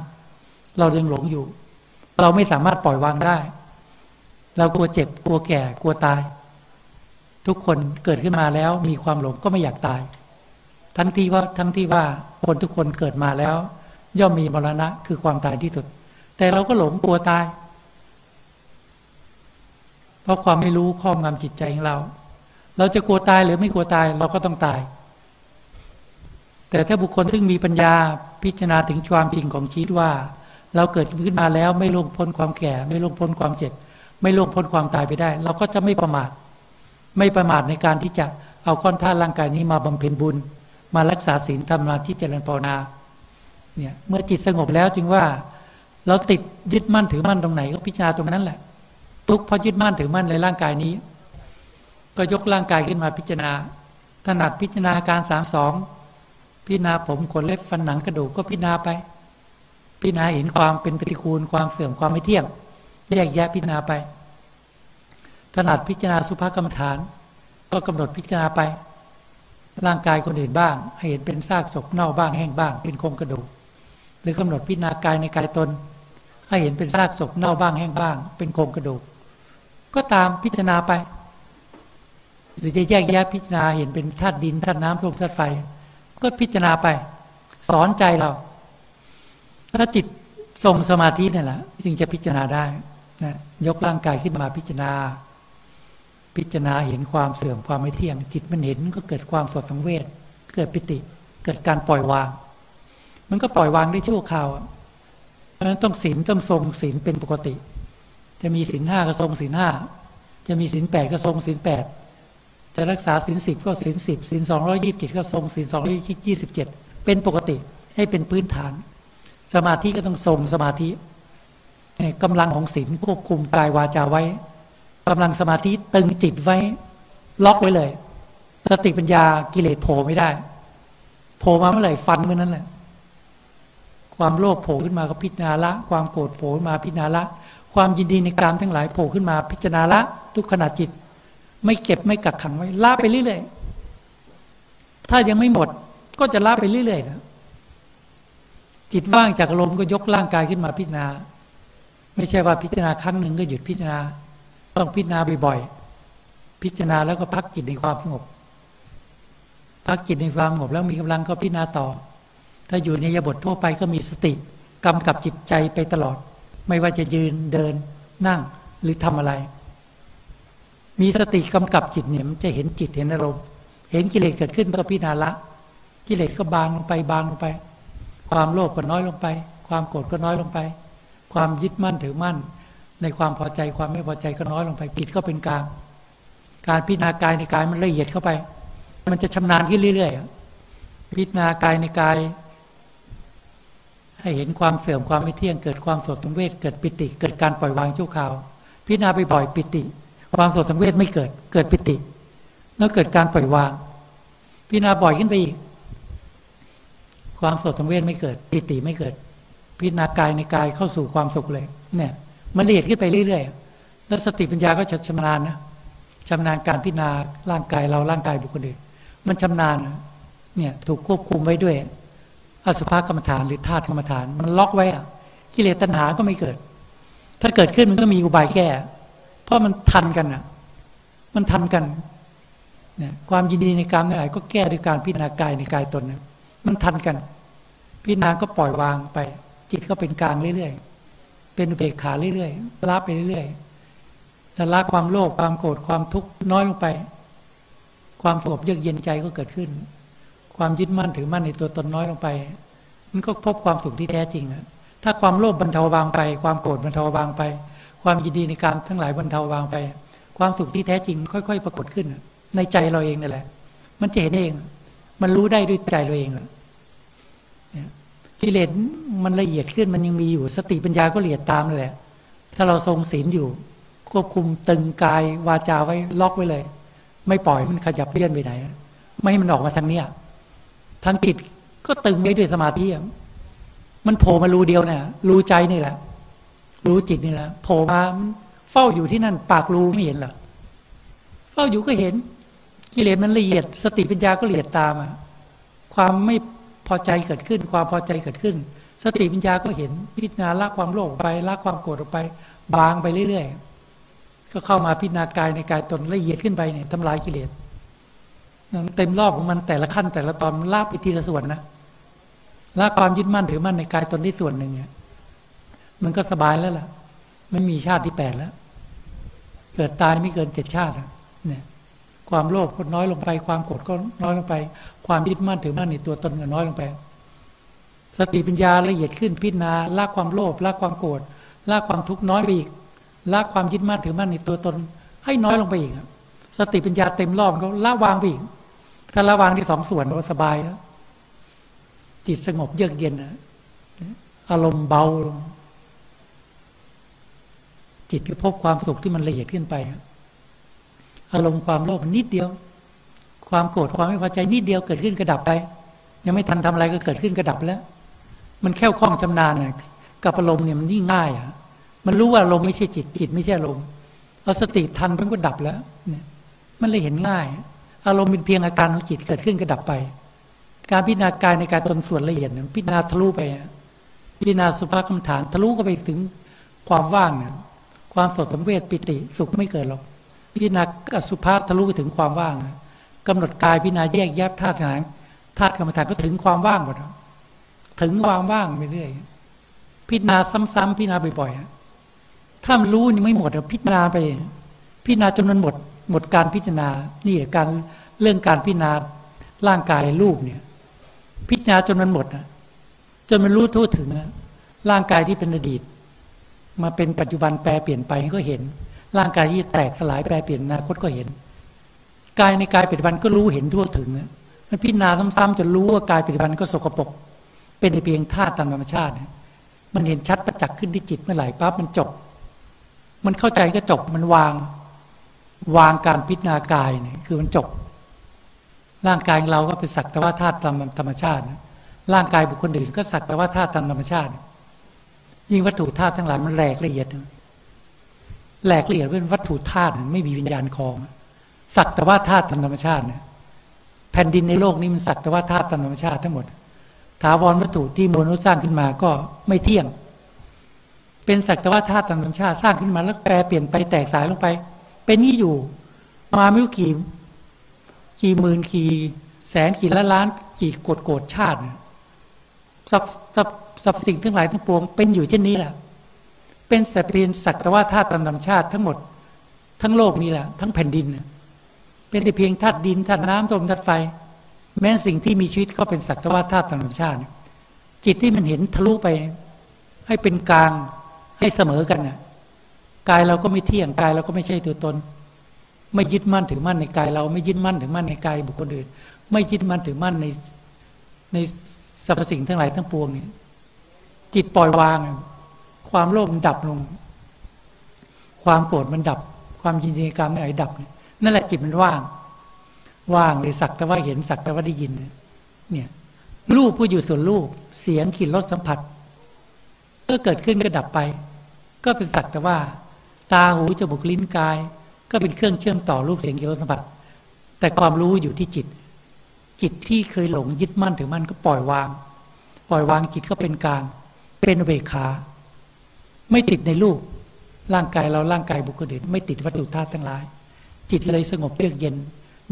เรายังหลงอยู่ เราไม่สามารถปล่อยวางได้ เรากลัวเจ็บกลัวแก่กลัวตาย ทุกคนเกิดขึ้นมาแล้วมีความหลงก็ไม่อยากตาย ทั้งที่ว่าทั้งที่ว่าคนทุกคนเกิดมาแล้ว ย่อมมีมรณะคือความตายที่สุด แต่เราก็หลงกลัวตาย เพราะความไม่รู้ข้องำจิตใจของเรา เราจะกลัวตายหรือไม่กลัวตายเราก็ต้องตาย แต่ถ้าบุคคลซึ่งมีปัญญาพิจารณาถึงความจริงของชีวิตว่า เราเกิดขึ้นมาแล้วไม่ล่วงพ้นความแก่ ไม่ล่วงพ้นความเจ็บ ไม่ล่วงพ้นความตายไปได้ เราก็จะไม่ประมาท ไม่ประมาทในการที่จะเอาก้อนท่าร่างกายนี้มาบำเพ็ญบุญ มารักษาศีลทำมาที่เจริญภาวนาเนี่ยเมื่อจิตสงบแล้วจึงว่า เราติดยึดมั่นถือมั่นตรงไหนก็พิจารณาตรงนั้นแหละ ทุกเพราะยึดมั่นถือมั่นในร่างกายนี้ ก็ยกร่างกายขึ้นมาพิจารณาถนัดพิจารณาการสามสองพิจารณาผมขนเล็บฟันหนังกระดูกก็พิจารณาไป พิจารณาเห็นความเป็นปฏิคูลความเสื่อมความไม่เที่ยง แยกแยะพิจารณาไปถนัดพิจารณาสุภกรรมฐาน ก็กำหนดพิจารณาไป ร่างกายคนอื่นบ้างให้เห็นเป็นซากศพเน่าบ้างแห้งบ้างเป็นโครงกระดูก หรือกำหนดพิจารณากายในกายตน ให้เห็นเป็นซากศพเน่าบ้างแห้งบ้าง เป็นโครงกระดูก ก็ตามพิจารณาไป หรือจะแยกแยะพิจารณาเห็นเป็นธาตุดินธาตุน้ำลมธาตุไฟ ก็พิจารณาไป สอนใจเราถ้าจิตทรงสมาธินี่แหละจึงจะพิจารณาได้ นะยกร่างกายขึ้นมาพิจารณา พิจารณาเห็นความเสื่อมความไม่เที่ยง จิตมันเห็นก็เกิดความสดสังเวชเกิดปิติ เกิดการปล่อยวาง มันก็ปล่อยวางได้ชั่วคราวเพราะฉะนั้นต้องศีลต้องทรงศีลเป็นปกติ จะมีศีลห้าก็ทรงศีลห้าจะมีศีลแปดก็ทรงศีลแปดจะรักษาศีลสิบก็ศีลสิบศีลสองร้อยี่สิบเจ็ดก็ทรงศีลสองร้อยยี่สิบเจ็ดเป็นปกติให้เป็นพื้นฐาน สมาธิก็ต้องทรงสมาธิ กำลังของศีลควบคุมกายวาจาไว้กำลังสมาธิตึงจิตไว้ ล็อกไว้เลย สติปัญญากิเลสโผล่ไม่ได้ โผล่มาเมื่อไหร่ฟันเมื่อนั้นแหละความโลภโผล่ขึ้นมาก็พิจารณาละ ความโกรธโผล่มาพิจารณาละ ความยินดีในกามทั้งหลายโผล่ขึ้นมาพิจารณาละ ทุกขณะจิต ไม่เก็บไม่กักขังไว้ละไปเรื่อยๆถ้ายังไม่หมดก็จะละไปเรื่อยๆนะจิตว่างจากลมก็ยกร่างกายขึ้นมาพิจารณา ไม่ใช่ว่าพิจารณาครั้งหนึ่งก็หยุดพิจารณา ต้องพิจารณาบ่อยๆพิจารณาแล้วก็พักจิตในความสงบ พักจิตในความสงบแล้วมีกำลังก็พิจารณาต่อ ถ้าอยู่ในยบททั่วไปก็มีสติกำกับจิตใจไปตลอด ไม่ว่าจะยืนเดินนั่งหรือทำอะไร มีสติกำกับจิตเนี่ยมันจะเห็นจิตเห็นอารมณ์ เห็นกิเลสเกิดขึ้นก็พิจารณาละ กิเลสก็บางลงไปบางลงไป ความโลภก็น้อยลงไป ความโกรธก็น้อยลงไป ความยึดมั่นถือมั่น ในความพอใจความไม่พอใจก็น้อยลงไปจิตก็เป็นกลาง การพิจารณากายในกายมันละเอียดเข้าไป มันจะชำนาญขึ้นเรื่อยๆพิจารณากายในกาย ให้เห็นความเสื่อมความไม่เที่ยงเกิดความสดทังเวทเกิดปิติ เกิดการปล่อยวางชั่วคราว พิจารณาไปบ่อยปิติ ความสดทังเวทไม่เกิดเกิดปิติ แล้วเกิดการปล่อยวาง พิจารณาบ่อยขึ้นไปอีกความสดทังเวทไม่เกิด ปิติไม่เกิด พิจารณากายในกายเข้าสู่ความสุขเลย เนี่ยมันละเอียดขึ้นไปเรื่อยๆ แล้วสติปัญญาก็จะชำนาญนะชำนาญการพิจารณาร่างกายเราร่างกายบุคคลอื่นมันชำนาญเนี่ยถูกควบคุมไว้ด้วย อสุภกรรมฐานหรือธาตุกรรมฐาน มันล็อกไว้อะกิเลสตัณหาก็ไม่เกิด ถ้าเกิดขึ้นมันก็มีอุบายแก้ เพราะมันทันกันอะ มันทันกันเนี่ยความยินดีในกรรมในแหละก็แก้ด้วยการพิจารณากายในกายตนนะมันทันกัน พิจารณาก็ปล่อยวางไป จิตก็เป็นกลางเรื่อยๆ เป็นเบกขาเรื่อยๆละไปเรื่อยๆแล้วละความโลภความโกรธความทุกข์น้อยลงไป ความสงบเยือกเย็นใจก็เกิดขึ้น ความยึดมั่นถือมั่นในตัวตนน้อยลงไป มันก็พบความสุขที่แท้จริงอะถ้าความโลภบรรเทาบางไป ความโกรธบรรเทาบางไป ความยินดีในการทั้งหลายบรรเทาบางไป ความสุขที่แท้จริง ค่อย ๆ ปรากฏขึ้น ในใจเราเองนั่นแหละ มันจะเห็นเอง มันรู้ได้ด้วยใจเราเอง กิเลสมันละเอียดขึ้นมันยังมีอยู่ สติปัญญาก็ละเอียดตามเลยแหละถ้าเราทรงศีลอยู่ ควบคุมตึงกายวาจาไว้ล็อกไว้เลย ไม่ปล่อยมันขยับเลื่อนไปไหน ไม่ให้มันออกมาทางเนี้ยทางจิตก็ตึงไว้ด้วยสมาธิมันโผล่มารูเดียวนี่ยรูใจนี่แหละ รู้จิตนี่แหละโผล่มาเฝ้าอยู่ที่นั่น ปากรูไม่เห็นหรอเฝ้าอยู่ก็เห็น กิเลสมันละเอียด สติปัญญาก็ละเอียดตามอะความไม่ พอใจเกิดขึ้น ความพอใจเกิดขึ้น สติปัญญาก็เห็นพิจารณาละความโลภไปละความโกรธออกไป บางไปเรื่อยๆก็เข้ามาพิจารณากายในกายตนละเอียดขึ้นไปเนี่ยทำลายกิเลสเต็มรอบของมันแต่ละขั้นแต่ละตอนลาบไปทีละส่วนนะละความยึดมั่นถือมั่นในกายตนที่ส่วนหนึ่งเนี่ยมันก็สบายแล้วล่ะ ไม่มีชาติที่แปดแล้ว เกิดตายไม่เกินเจ็ดชาติเนี่ยความโลภก็น้อยลงไป ความโกรธก็น้อยลงไป ความยึดมั่นถือมั่นในตัวตนก็น้อยลงไป สติปัญญาละเอียดขึ้นพิจารณาละความโลภละความโกรธละความทุกข์น้อยไปอีกละความยึดมั่นถือมั่นในตัวตน ให้น้อยลงไปอีกสติปัญญาเต็มรอบก็ละวางไปอีกถ้าละวางที่สองส่วนก็สบายแล้วจิตสงบเยือกเย็นอารมณ์เบาลงจิตก็พบความสุขที่มันละเอียดขึ้นไป อารมณ์ความโลภนิดเดียว ความโกรธความไม่พอใจนิดเดียวเกิดขึ้นกระดับไป ยังไม่ทันทำอะไรก็เกิดขึ้นกระดับแล้ว มันแค่คล่องชำนาญน่ะกับอารมณ์เนี่ยมันยิ่งง่ายอะ มันรู้ว่าอารมณ์ไม่ใช่จิตจิตไม่ใช่อารมณ์เอาสติทันมันก็ดับแล้วเนี่ยมันเลยเห็นง่าย อารมณ์เป็นเพียงอาการของจิตเกิดขึ้นกระดับไป การพิจารณากายในการตนส่วนละเอียดพิจารณาทะลุไปพิจารณาสุภาพคำฐานทะลุก็ไปถึงความว่างเนี่ยความสดสัมเวชปิติสุขไม่เกิดหรอกพิจารณาอสุภาทะลุไปถึงความว่าง กำหนดกายพิจารณาแยกแยบธาตุไหนธาตุกรรมฐานก็ถึงความว่างหมดถึงความว่างไปเรื่อยพิจารณาซ้ำๆพิจารณาบ่อยๆถ้ามันรู้ยังไม่หมดพิจารณาไป พิจารณาจนมันหมด หมดการพิจารณานี่การเรื่องการพิจารณาร่างกายรูปเนี่ย พิจารณาจนมันหมดนะจนมันรู้ทั่วถึงนะร่างกายที่เป็นอดีต มาเป็นปัจจุบันแปลเปลี่ยนไปก็เห็น ร่างกายที่แตกสลายแปรเปลี่ยนอนาคตก็เห็น กายในกายปัจจุบันก็รู้เห็นทั่วถึงมันพิจารณาซ้ำๆจนรู้ว่ากายปัจจุบันก็สกปรกเป็นเพียงธาตุตามธรรมชาติ มันเห็นชัดประจักษ์ขึ้นที่จิตเมื่อไหร่ปั๊บมันจบ มันเข้าใจก็จบมันวาง วางการพิจารณากายเนี่ยคือมันจบ ร่างกายของเราก็เป็นสักแต่ว่าธาตุตามธรรมชาติ ร่างกายบุคคลอื่นก็สักแต่ว่าธาตุตามธรรมชาติ ยิ่งวัตถุธาตุทั้งหลายมันแหลกละเอียดแหลกละเอียดเป็นวัตถุธาตุไม่มีวิญญาณคลอง สักแต่ว่าธาตุธรรมชาติเนี่ยแผ่นดินในโลกนี้มันสักแต่ว่าธาตุธรรมชาติทั้งหมด ถาวรวัตถุที่มนุษย์สร้างขึ้นมาก็ไม่เที่ยง เป็นสักแต่ว่าธาตุธรรมชาติสร้างขึ้นมาแล้วแปรเปลี่ยนไปแตกสายลงไป เป็นนี่อยู่ มาไม่รู้กี่กี่หมื่นกี่แสนกี่ล้านล้านกี่โกดโกดชาติสับสับสับสิ่งทั้งหลายทั้งปวงเป็นอยู่เช่นนี้แหละเป็นแต่เพียงสักแต่ว่าธาตุธรรมชาติทั้งหมด ทั้งโลกนี้แหละทั้งแผ่นดิน เป็นแต่เพียงธาตุดินธาตุน้ำลมธาตุไฟ แม้สิ่งที่มีชีวิตก็เป็นสัตว่าธาตุธรรมชาติ จิตที่มันเห็นทะลุไป ให้เป็นกลางให้เสมอกันน่ะกายเราก็ไม่เที่ยงกายเราก็ไม่ใช่ตัวตน ไม่ยึดมั่นถือมั่นในกาย เราไม่ยึดมั่นถือมั่นในกายบุคคลอื่น ไม่ยึดมั่นถือมั่นในในสรรพสิ่งทั้งหลายทั้งปวงเนี่ยจิตปล่อยวาง ความโลภมันดับลง ความโกรธมันดับ ความยินดีกรรมอะไรดับ นั่นแหละจิตมันว่าง ว่างเลยสักแต่ว่าเห็นสักแต่ว่าได้ยิน เนี่ยรูปผู้อยู่ส่วนรูป เสียงกลิ่นรสสัมผัส ก็เกิดขึ้นก็ดับไป ก็เป็นสักแต่ว่า ตาหูจมูกลิ้นกาย ก็เป็นเครื่องเชื่อมต่อรูปเสียงกลิ่นรสสัมผัส แต่ความรู้อยู่ที่จิต จิตที่เคยหลงยึดมั่นถือมั่นก็ปล่อยวาง ปล่อยวางจิตก็เป็นกลาง เป็นเบคา ไม่ติดในรูปร่างกายเราร่างกายบุคคลอื่นไม่ติดวัตถุธาตุทั้งหลาย จิตเลยสงบเยือกเย็น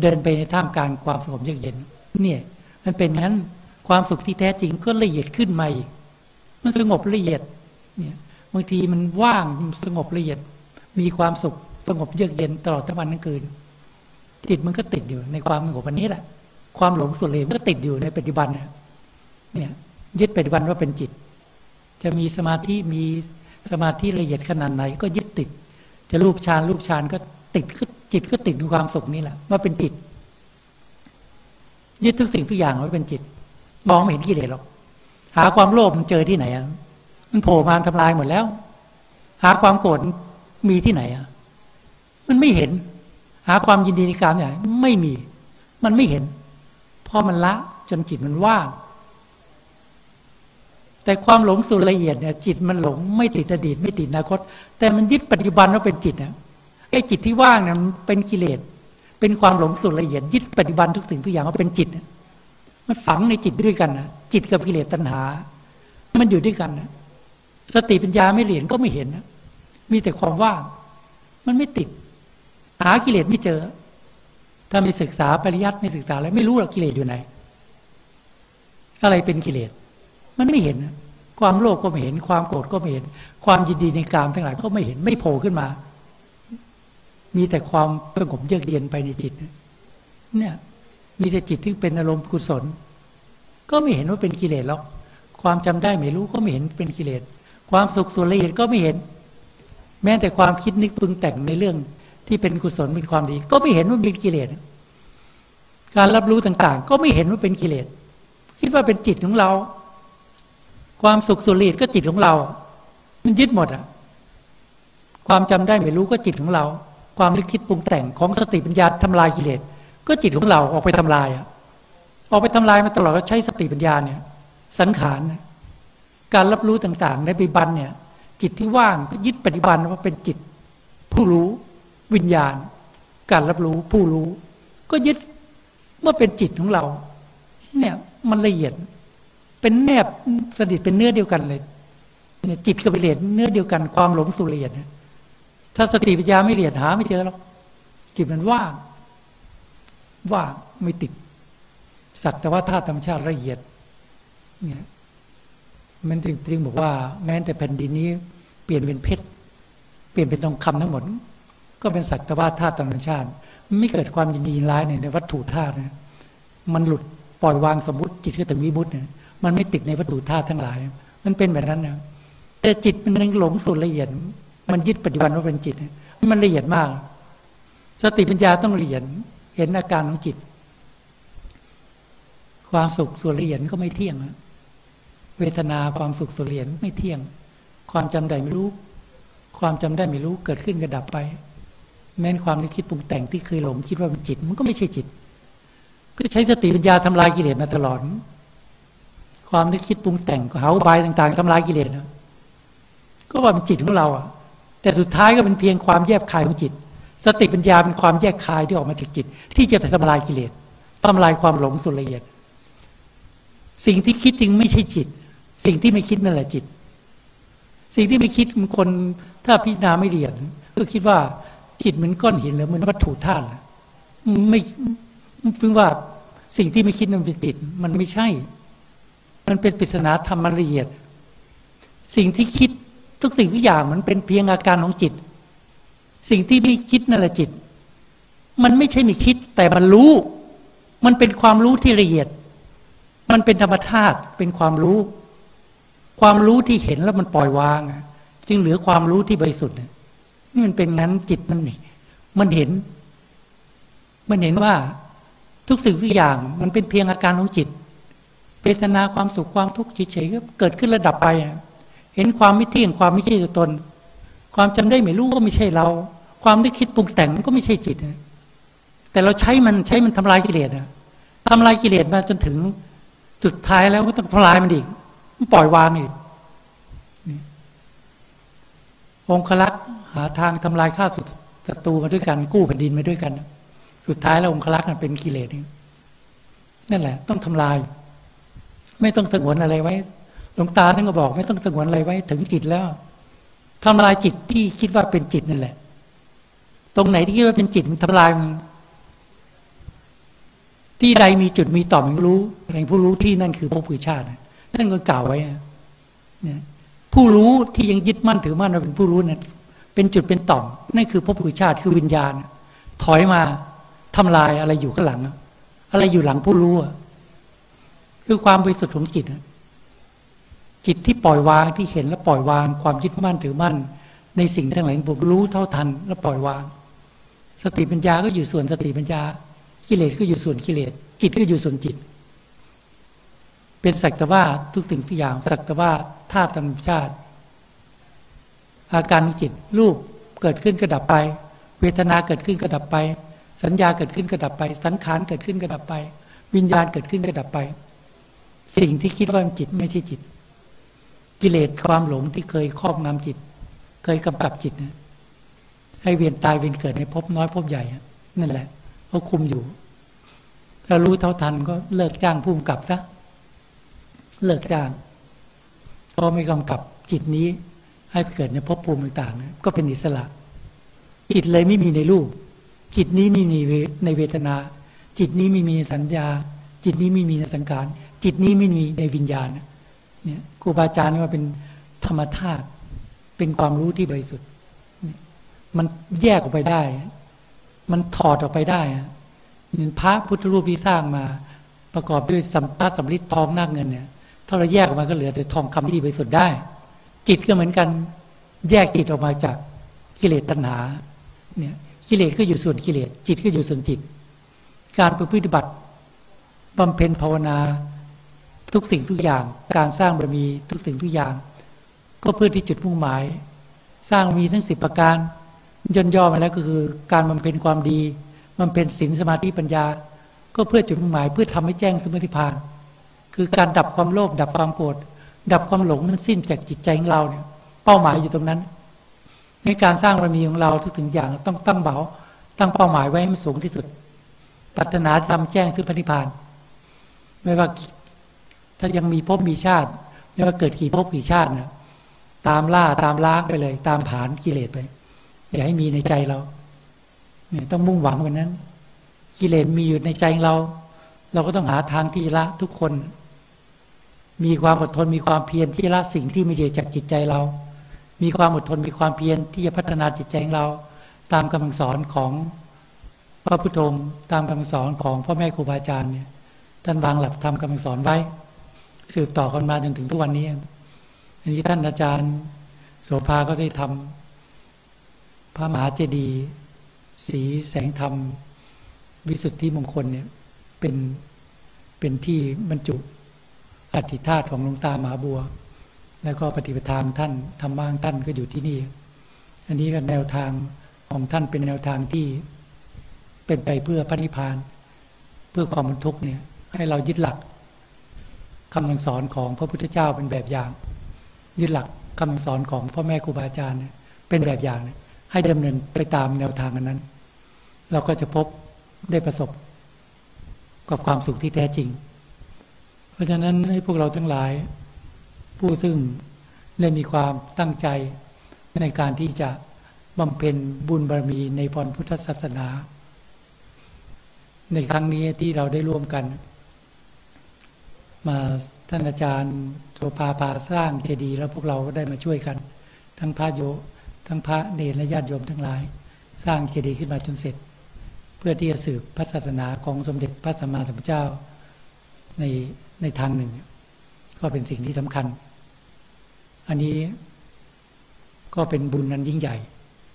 เดินไปในท่ามกลางความสงบเยือกเย็น เนี่ย มันเป็นงั้นความสุขที่แท้จริงก็ละเอียดขึ้นมาอีกมันสงบละเอียด เนี่ยบางทีมันว่างสงบละเอียด มีความสุขสงบเยือกเย็นตลอดทั้งวันทั้งคืน จิตมันก็ติดอยู่ในความสงบวันนี้แหละ ความหลงสุดเลยมันก็ติดอยู่ในปัจจุบันเนี่ยยึดปัจจุบันว่าเป็นจิต จะมีสมาธิมีสมาธิละเอียดขนาดไหนก็ยึดติด จะรูปฌานรูปฌานก็ ติดจิตก็ติดในความสุขนี่แหละว่าเป็นจิต ยึดทุกสิ่งทุกอย่างว่าเป็นจิต มองไม่เห็นกิเลสหรอก หาความโลภมันเจอที่ไหนอะมันโผล่มาทำลายหมดแล้ว หาความโกรธมีที่ไหนอะมันไม่เห็น หาความยินดีในการอย่างไม่มี มันไม่เห็นพอมันละจนจิตมันว่างแต่ความหลงสุดละเอียดเนี่ยจิตมันหลงไม่ติดอดีตไม่ติดอนาคต แต่มันยึดปัจจุบันว่าเป็นจิตนะ ไอ้จิตที่ว่างเนี่ยมันเป็นกิเลส เป็นความหลงสุดละเอียดยึดปัจจุบันทุกสิ่งทุกอย่างว่าเป็นจิต มันฝังในจิตด้วยกันนะจิตกับกิเลสตัณหา มันอยู่ด้วยกันนะสติปัญญาไม่เหรียญก็ไม่เห็นนะมีแต่ความว่าง มันไม่ติด หากิเลสไม่เจอ ถ้าไม่ศึกษาปริยัติไม่ศึกษาแล้วไม่รู้หรอกกิเลสอยู่ไหน อะไรเป็นกิเลส มันไม่เห็น ความโลภก็ไม่เห็น ความโกรธก็ไม่เห็น ความยินดีในกามทั้งหลายก็ไม่เห็น ไม่โผล่ขึ้นมา มีแต่ความสงบเยือกเย็นไปในจิต เนี่ย มีแต่จิตที่เป็นอารมณ์กุศล ก็ไม่เห็นว่าเป็นกิเลสหรอกความจำได้ไม่รู้ก็ไม่เห็นเป็นกิเลส ความสุขส่วนละเอียดก็ไม่เห็น แม้แต่ความคิดนึกปรุงแต่งในเรื่องที่เป็นกุศลเป็นความดี ก็ไม่เห็นว่าเป็นกิเลส การรับรู้ต่างๆ ก็ไม่เห็นว่าเป็นกิเลส คิดว่าเป็นจิตของเรา ความสุขสุรีก็จิตของเรา มันยึดหมดอะ ความจำได้ไม่รู้ก็จิตของเรา ความนึกคิดปรุงแต่งของสติปัญญาทำลายกิเลสก็จิตของเราออกไปทำลายอะออกไปทำลายมาตลอดก็ใช้สติปัญญาเนี่ย สังขารการรับรู้ต่างๆ ในปัจจุบันเนี่ย จิตที่ว่างยึดปัจจุบันว่าเป็นจิต ผู้รู้วิญญาณ การรับรู้ผู้รู้ ก็ยึดว่าเป็นจิตของเรา เนี่ยมันละเอียด เป็นแนบสนิทเป็นเนื้อเดียวกันเลยเนี่ยจิตกับละเอียดเนื้อเดียวกันความหลงสุเอียด ถ้าสติปัญญาไม่เอียดหาไม่เจอหรอกจิตมันว่างว่างไม่ติด สัตว์แต่ว่าธาตุธรรมชาติละเอียดเนี่ยมันจริงๆบอกว่า แม้แต่แผ่นดินนี้ เปลี่ยนเป็นเพชรเปลี่ยนเป็นทองคำทั้งหมด ก็เป็นสัตว์แต่ว่าธาตุธรรมชาติ ไม่เกิดความยินดีร้ายในวัตถุธาตุนะมันหลุดปล่อยวางสมมติจิตก็ถึงวิบุตเนี่ยมันไม่ติดในวัตถุธาตุทั้งหลาย มันเป็นแบบนั้นนะแต่จิตมันยังหลงสุดละเอียด มันยึดปัจจุบันว่าเป็นจิต มันละเอียดมาก สติปัญญาต้องละเอียดเห็นอาการของจิต ความสุขส่วนละเอียดก็ไม่เที่ยงเวทนาความสุขส่วนละเอียดไม่เที่ยง ความจำได้ไม่รู้ ความจำได้ไม่รู้เกิดขึ้นกระดับไป แม้นความที่คิดปรุงแต่งที่เคยหลงคิดว่าเป็นจิต มันก็ไม่ใช่จิต ก็ใช้สติปัญญาทำลายกิเลสมาตลอด ความนึกคิดปรุงแต่งหาอุบายต่าง ๆทำลายกิเลสนะก็ว่าเป็นจิตของเราอะ แต่สุดท้ายก็เป็นเพียงความแยบคายของจิต สติปัญญาเป็นความแยกคายที่ออกมาจากจิต ที่จะทำลายกิเลสทำลายความหลงสุดละเอียด สิ่งที่คิดจริงไม่ใช่จิต สิ่งที่ไม่คิดนั่นแหละจิต สิ่งที่ไม่คิดมันคนถ้าพิจารณาไม่เอียดก็คิดว่าจิตเหมือนก้อนหินหรือเหมือนวัตถุธาตุไม่พึงว่าสิ่งที่ไม่คิดมันเป็นจิต มันไม่ใช่ มันเป็นปริศนาธรรมละเอียด สิ่งที่คิด ทุกสิ่งทุกอย่างมันเป็นเพียงอาการของจิต สิ่งที่ไม่คิดนั่นแหละจิต มันไม่ใช่ไม่คิด แต่มันรู้ มันเป็นความรู้ที่ละเอียด มันเป็นธรรมธาตุเป็นความรู้ ความรู้ที่เห็นแล้วมันปล่อยวาง จึงเหลือความรู้ที่บริสุทธิ์นี่มันเป็นงั้นจิตมันมันเห็น มันเห็นว่าทุกสิ่งทุกอย่างมันเป็นเพียงอาการของจิตเวทนาความสุขความทุกข์เฉยๆก็เกิดขึ้นระดับไป เห็นความไม่เที่ยงความไม่ใช่ตัวตน ความจำได้ไม่รู้ก็ไม่ใช่เรา ความได้คิดปรุงแต่งมันก็ไม่ใช่จิตแต่เราใช้มันใช้มันทำลายกิเลสอะทำลายกิเลสมาจนถึงสุดท้ายแล้วก็ต้องทำลายมันอีกปล่อยวางอีกองคลักษ์หาทางทำลายข้าสุดศัตรูมาด้วยกันกู้แผ่นดินมาด้วยกัน สุดท้ายแล้วองคลักษ์เป็นกิเลสนั่นแหละ ต้องทำลาย ไม่ต้องสงวนอะไรไว้ หลวงตาท่านก็บอก ไม่ต้องสงวนอะไรไว้ถึงจิตแล้วทำลายจิตที่คิดว่าเป็นจิตนั่นแหละ ตรงไหนที่คิดว่าเป็นจิตมันทำลายมันที่ใดมีจุดมีต่อมรู้แห่งผู้รู้ที่นั่นคือพระพุทธชาตินั่นก็กล่าวไว้เนี่ยผู้รู้ที่ยังยึดมั่นถือมั่นว่าเป็นผู้รู้นั้นเป็นจุดเป็นต่อมนั่นคือพระพุทธชาติคือวิญญาณ ถอยมาทำลายอะไรอยู่ข้างหลัง อะไรอยู่หลังผู้รู้คือความบริสุทธิ์ของจิต จิตที่ปล่อยวางที่เห็นและปล่อยวาง ความยึดมั่นถือมั่น ในสิ่งทั้งหลายผมรู้เท่าทันและปล่อยวาง สติปัญญาก็อยู่ส่วนสติปัญญา กิเลสก็อยู่ส่วนกิเลสจิตก็อยู่ส่วนจิต เป็นสักแต่ว่าทุกสิ่งทุกอย่างสักแต่ว่าธาตุธรรมชาติ อาการจิตรูปเกิดขึ้นก็ดับไป เวทนาเกิดขึ้นก็ดับไป สัญญาเกิดขึ้นก็ดับไป สังขารเกิดขึ้นก็ดับไป วิญญาณเกิดขึ้นก็ดับไป สิ่งที่คิดว่าจิตไม่ใช่จิต กิเลสความหลงที่เคยครอบงำจิต เคยกำกับจิตนะให้เวียนตายเวียนเกิดในภพน้อยภพใหญ่นั่นแหละเขาคุมอยู่ ถ้ารู้เท่าทันก็เลิกจ้างผู้กำกับซะเลิกจ้างพอไม่กำกับจิตนี้ ให้เกิดในภพภูมิต่างๆก็เป็นอิสระ จิตเลยไม่มีในรูป จิตนี้ไม่มีในเวทนา จิตนี้ไม่มีสัญญา จิตนี้ไม่มีในสังขารจิตนี้ไม่มีในวิญญาณ เนี่ยครูบาอาจารย์ว่าเป็นธรรมธาตุเป็นความรู้ที่บริสุทธิ์มันแยกออกไปได้ มันถอดออกไปได้พระพุทธรูปที่สร้างมา ประกอบด้วยสัมปัสสัมฤทธิ์ทองหน้าเงินเนี่ย ถ้าเราแยกออกมาก็เหลือแต่ทองคำที่บริสุทธิ์ได้ จิตก็เหมือนกัน แยกจิตออกมาจากกิเลสตัณหา เนี่ยกิเลสก็อยู่ส่วนกิเลสจิตก็อยู่ส่วนจิต การประพฤติบัติบำเพ็ญภาวนา ทุกสิ่งทุกอย่าง การสร้างบารมีทุกสิ่งทุกอย่าง ก็เพื่อที่จุดมุ่งหมาย สร้างมีทั้งสิบประการย่นย่อมาแล้วก็คือ การบำเพ็ญความดีมันเป็นศีลสมาธิปัญญา ก็เพื่อจุดมุ่งหมาย เพื่อทำให้แจ้งสมุทิพาน คือการดับความโลภดับความโกรธดับความหลงนั้นสิ้นจากจิตใจของเราเนี่ยเป้าหมายอยู่ตรงนั้น ในการสร้างบารมีของเราทุกถึงอย่างต้องตั้งเบาตั้งเป้าหมายไว้ให้มันสูงที่สุดปรารถนาทำแจ้งซึ่งพระนิพาน ไม่ว่า ถ้ายังมีภพมีชาติไม่ว่าเกิดกี่ภพกี่ชาตินะตามล่าตามล้างไปเลย ตามผานกิเลสไปอย่าให้มีในใจเราเนี่ยต้องมุ่งหวังกันนั้น กิเลสมีอยู่ในใจเรา เราก็ต้องหาทางที่ละทุกคน มีความอดทนมีความเพียรที่ละสิ่งที่ไม่เกี่ยจากจิตใจเรา มีความอดทนมีความเพียรที่จะพัฒนาจิตใจเรา ตามคำสอนของพระพุทธองค์ตามคำสอนของพ่อแม่ครูบาอาจารย์เนี่ยท่านวางหลักทำคำสอนไว้ สืบต่อกันมาจนถึงทุกวันนี้อันนี้ท่านอาจารย์ โสภาก็ได้ทำพระมหาเจดีย์สีแสงธรรม วิสุทธิมงคลเนี่ยเป็นเป็นที่บรรจุอธิธาตุของหลวงตามหาบัว แล้วก็ปฏิปทาท่านธรรมางท่านก็อยู่ที่นี่ อันนี้ก็แนวทางของท่านเป็นแนวทางที่เป็นไปเพื่อพระนิพพาน เพื่อความบรรทุกเนี่ยให้เรายึดหลัก คำสอนของพระพุทธเจ้าเป็นแบบอย่าง ยึดหลักคำสอนของพ่อแม่ครูบาอาจารย์เป็นแบบอย่าง ให้ดำเนินไปตามแนวทางนั้น เราก็จะพบได้ประสบ กับความสุขที่แท้จริง เพราะฉะนั้นให้พวกเราทั้งหลาย ผู้ซึ่งได้มีความตั้งใจในการที่จะบำเพ็ญบุญบารมีในพรพุทธศาสนา ในครั้งนี้ที่เราได้ร่วมกัน มาท่านอาจารย์โสภาพาสร้างเจดีย์แล้วพวกเราก็ได้มาช่วยกัน ทั้งพระโยทั้งพระเนรและญาติโยมทั้งหลาย สร้างเจดีย์ขึ้นมาจนเสร็จ เพื่อที่จะสืบพระศาสนาของสมเด็จพระสัมมาสัมพุทธเจ้าในในทางหนึ่ง ก็เป็นสิ่งที่สำคัญ อันนี้ก็เป็นบุญนั้นยิ่งใหญ่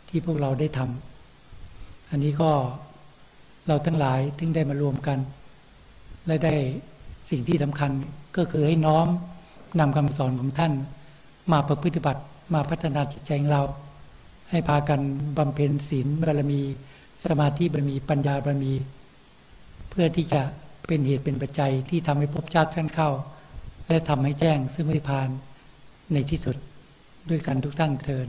ที่พวกเราได้ทำอันนี้ก็เราทั้งหลายถึงได้มารวมกัน และได้ สิ่งที่สำคัญก็คือให้น้อมนำคำสอนของท่าน มาประพฤติบัติมาพัฒนาจิตใจของเรา ให้พากันบำเพ็ญศีลบารมี สมาธิบารมีปัญญาบารมี เพื่อที่จะเป็นเหตุเป็นปัจจัยที่ทำให้ภพชาติชั้นเข้า และทำให้แจ้งซึ่งนิพพานในที่สุดด้วยกันทุกท่านเทิน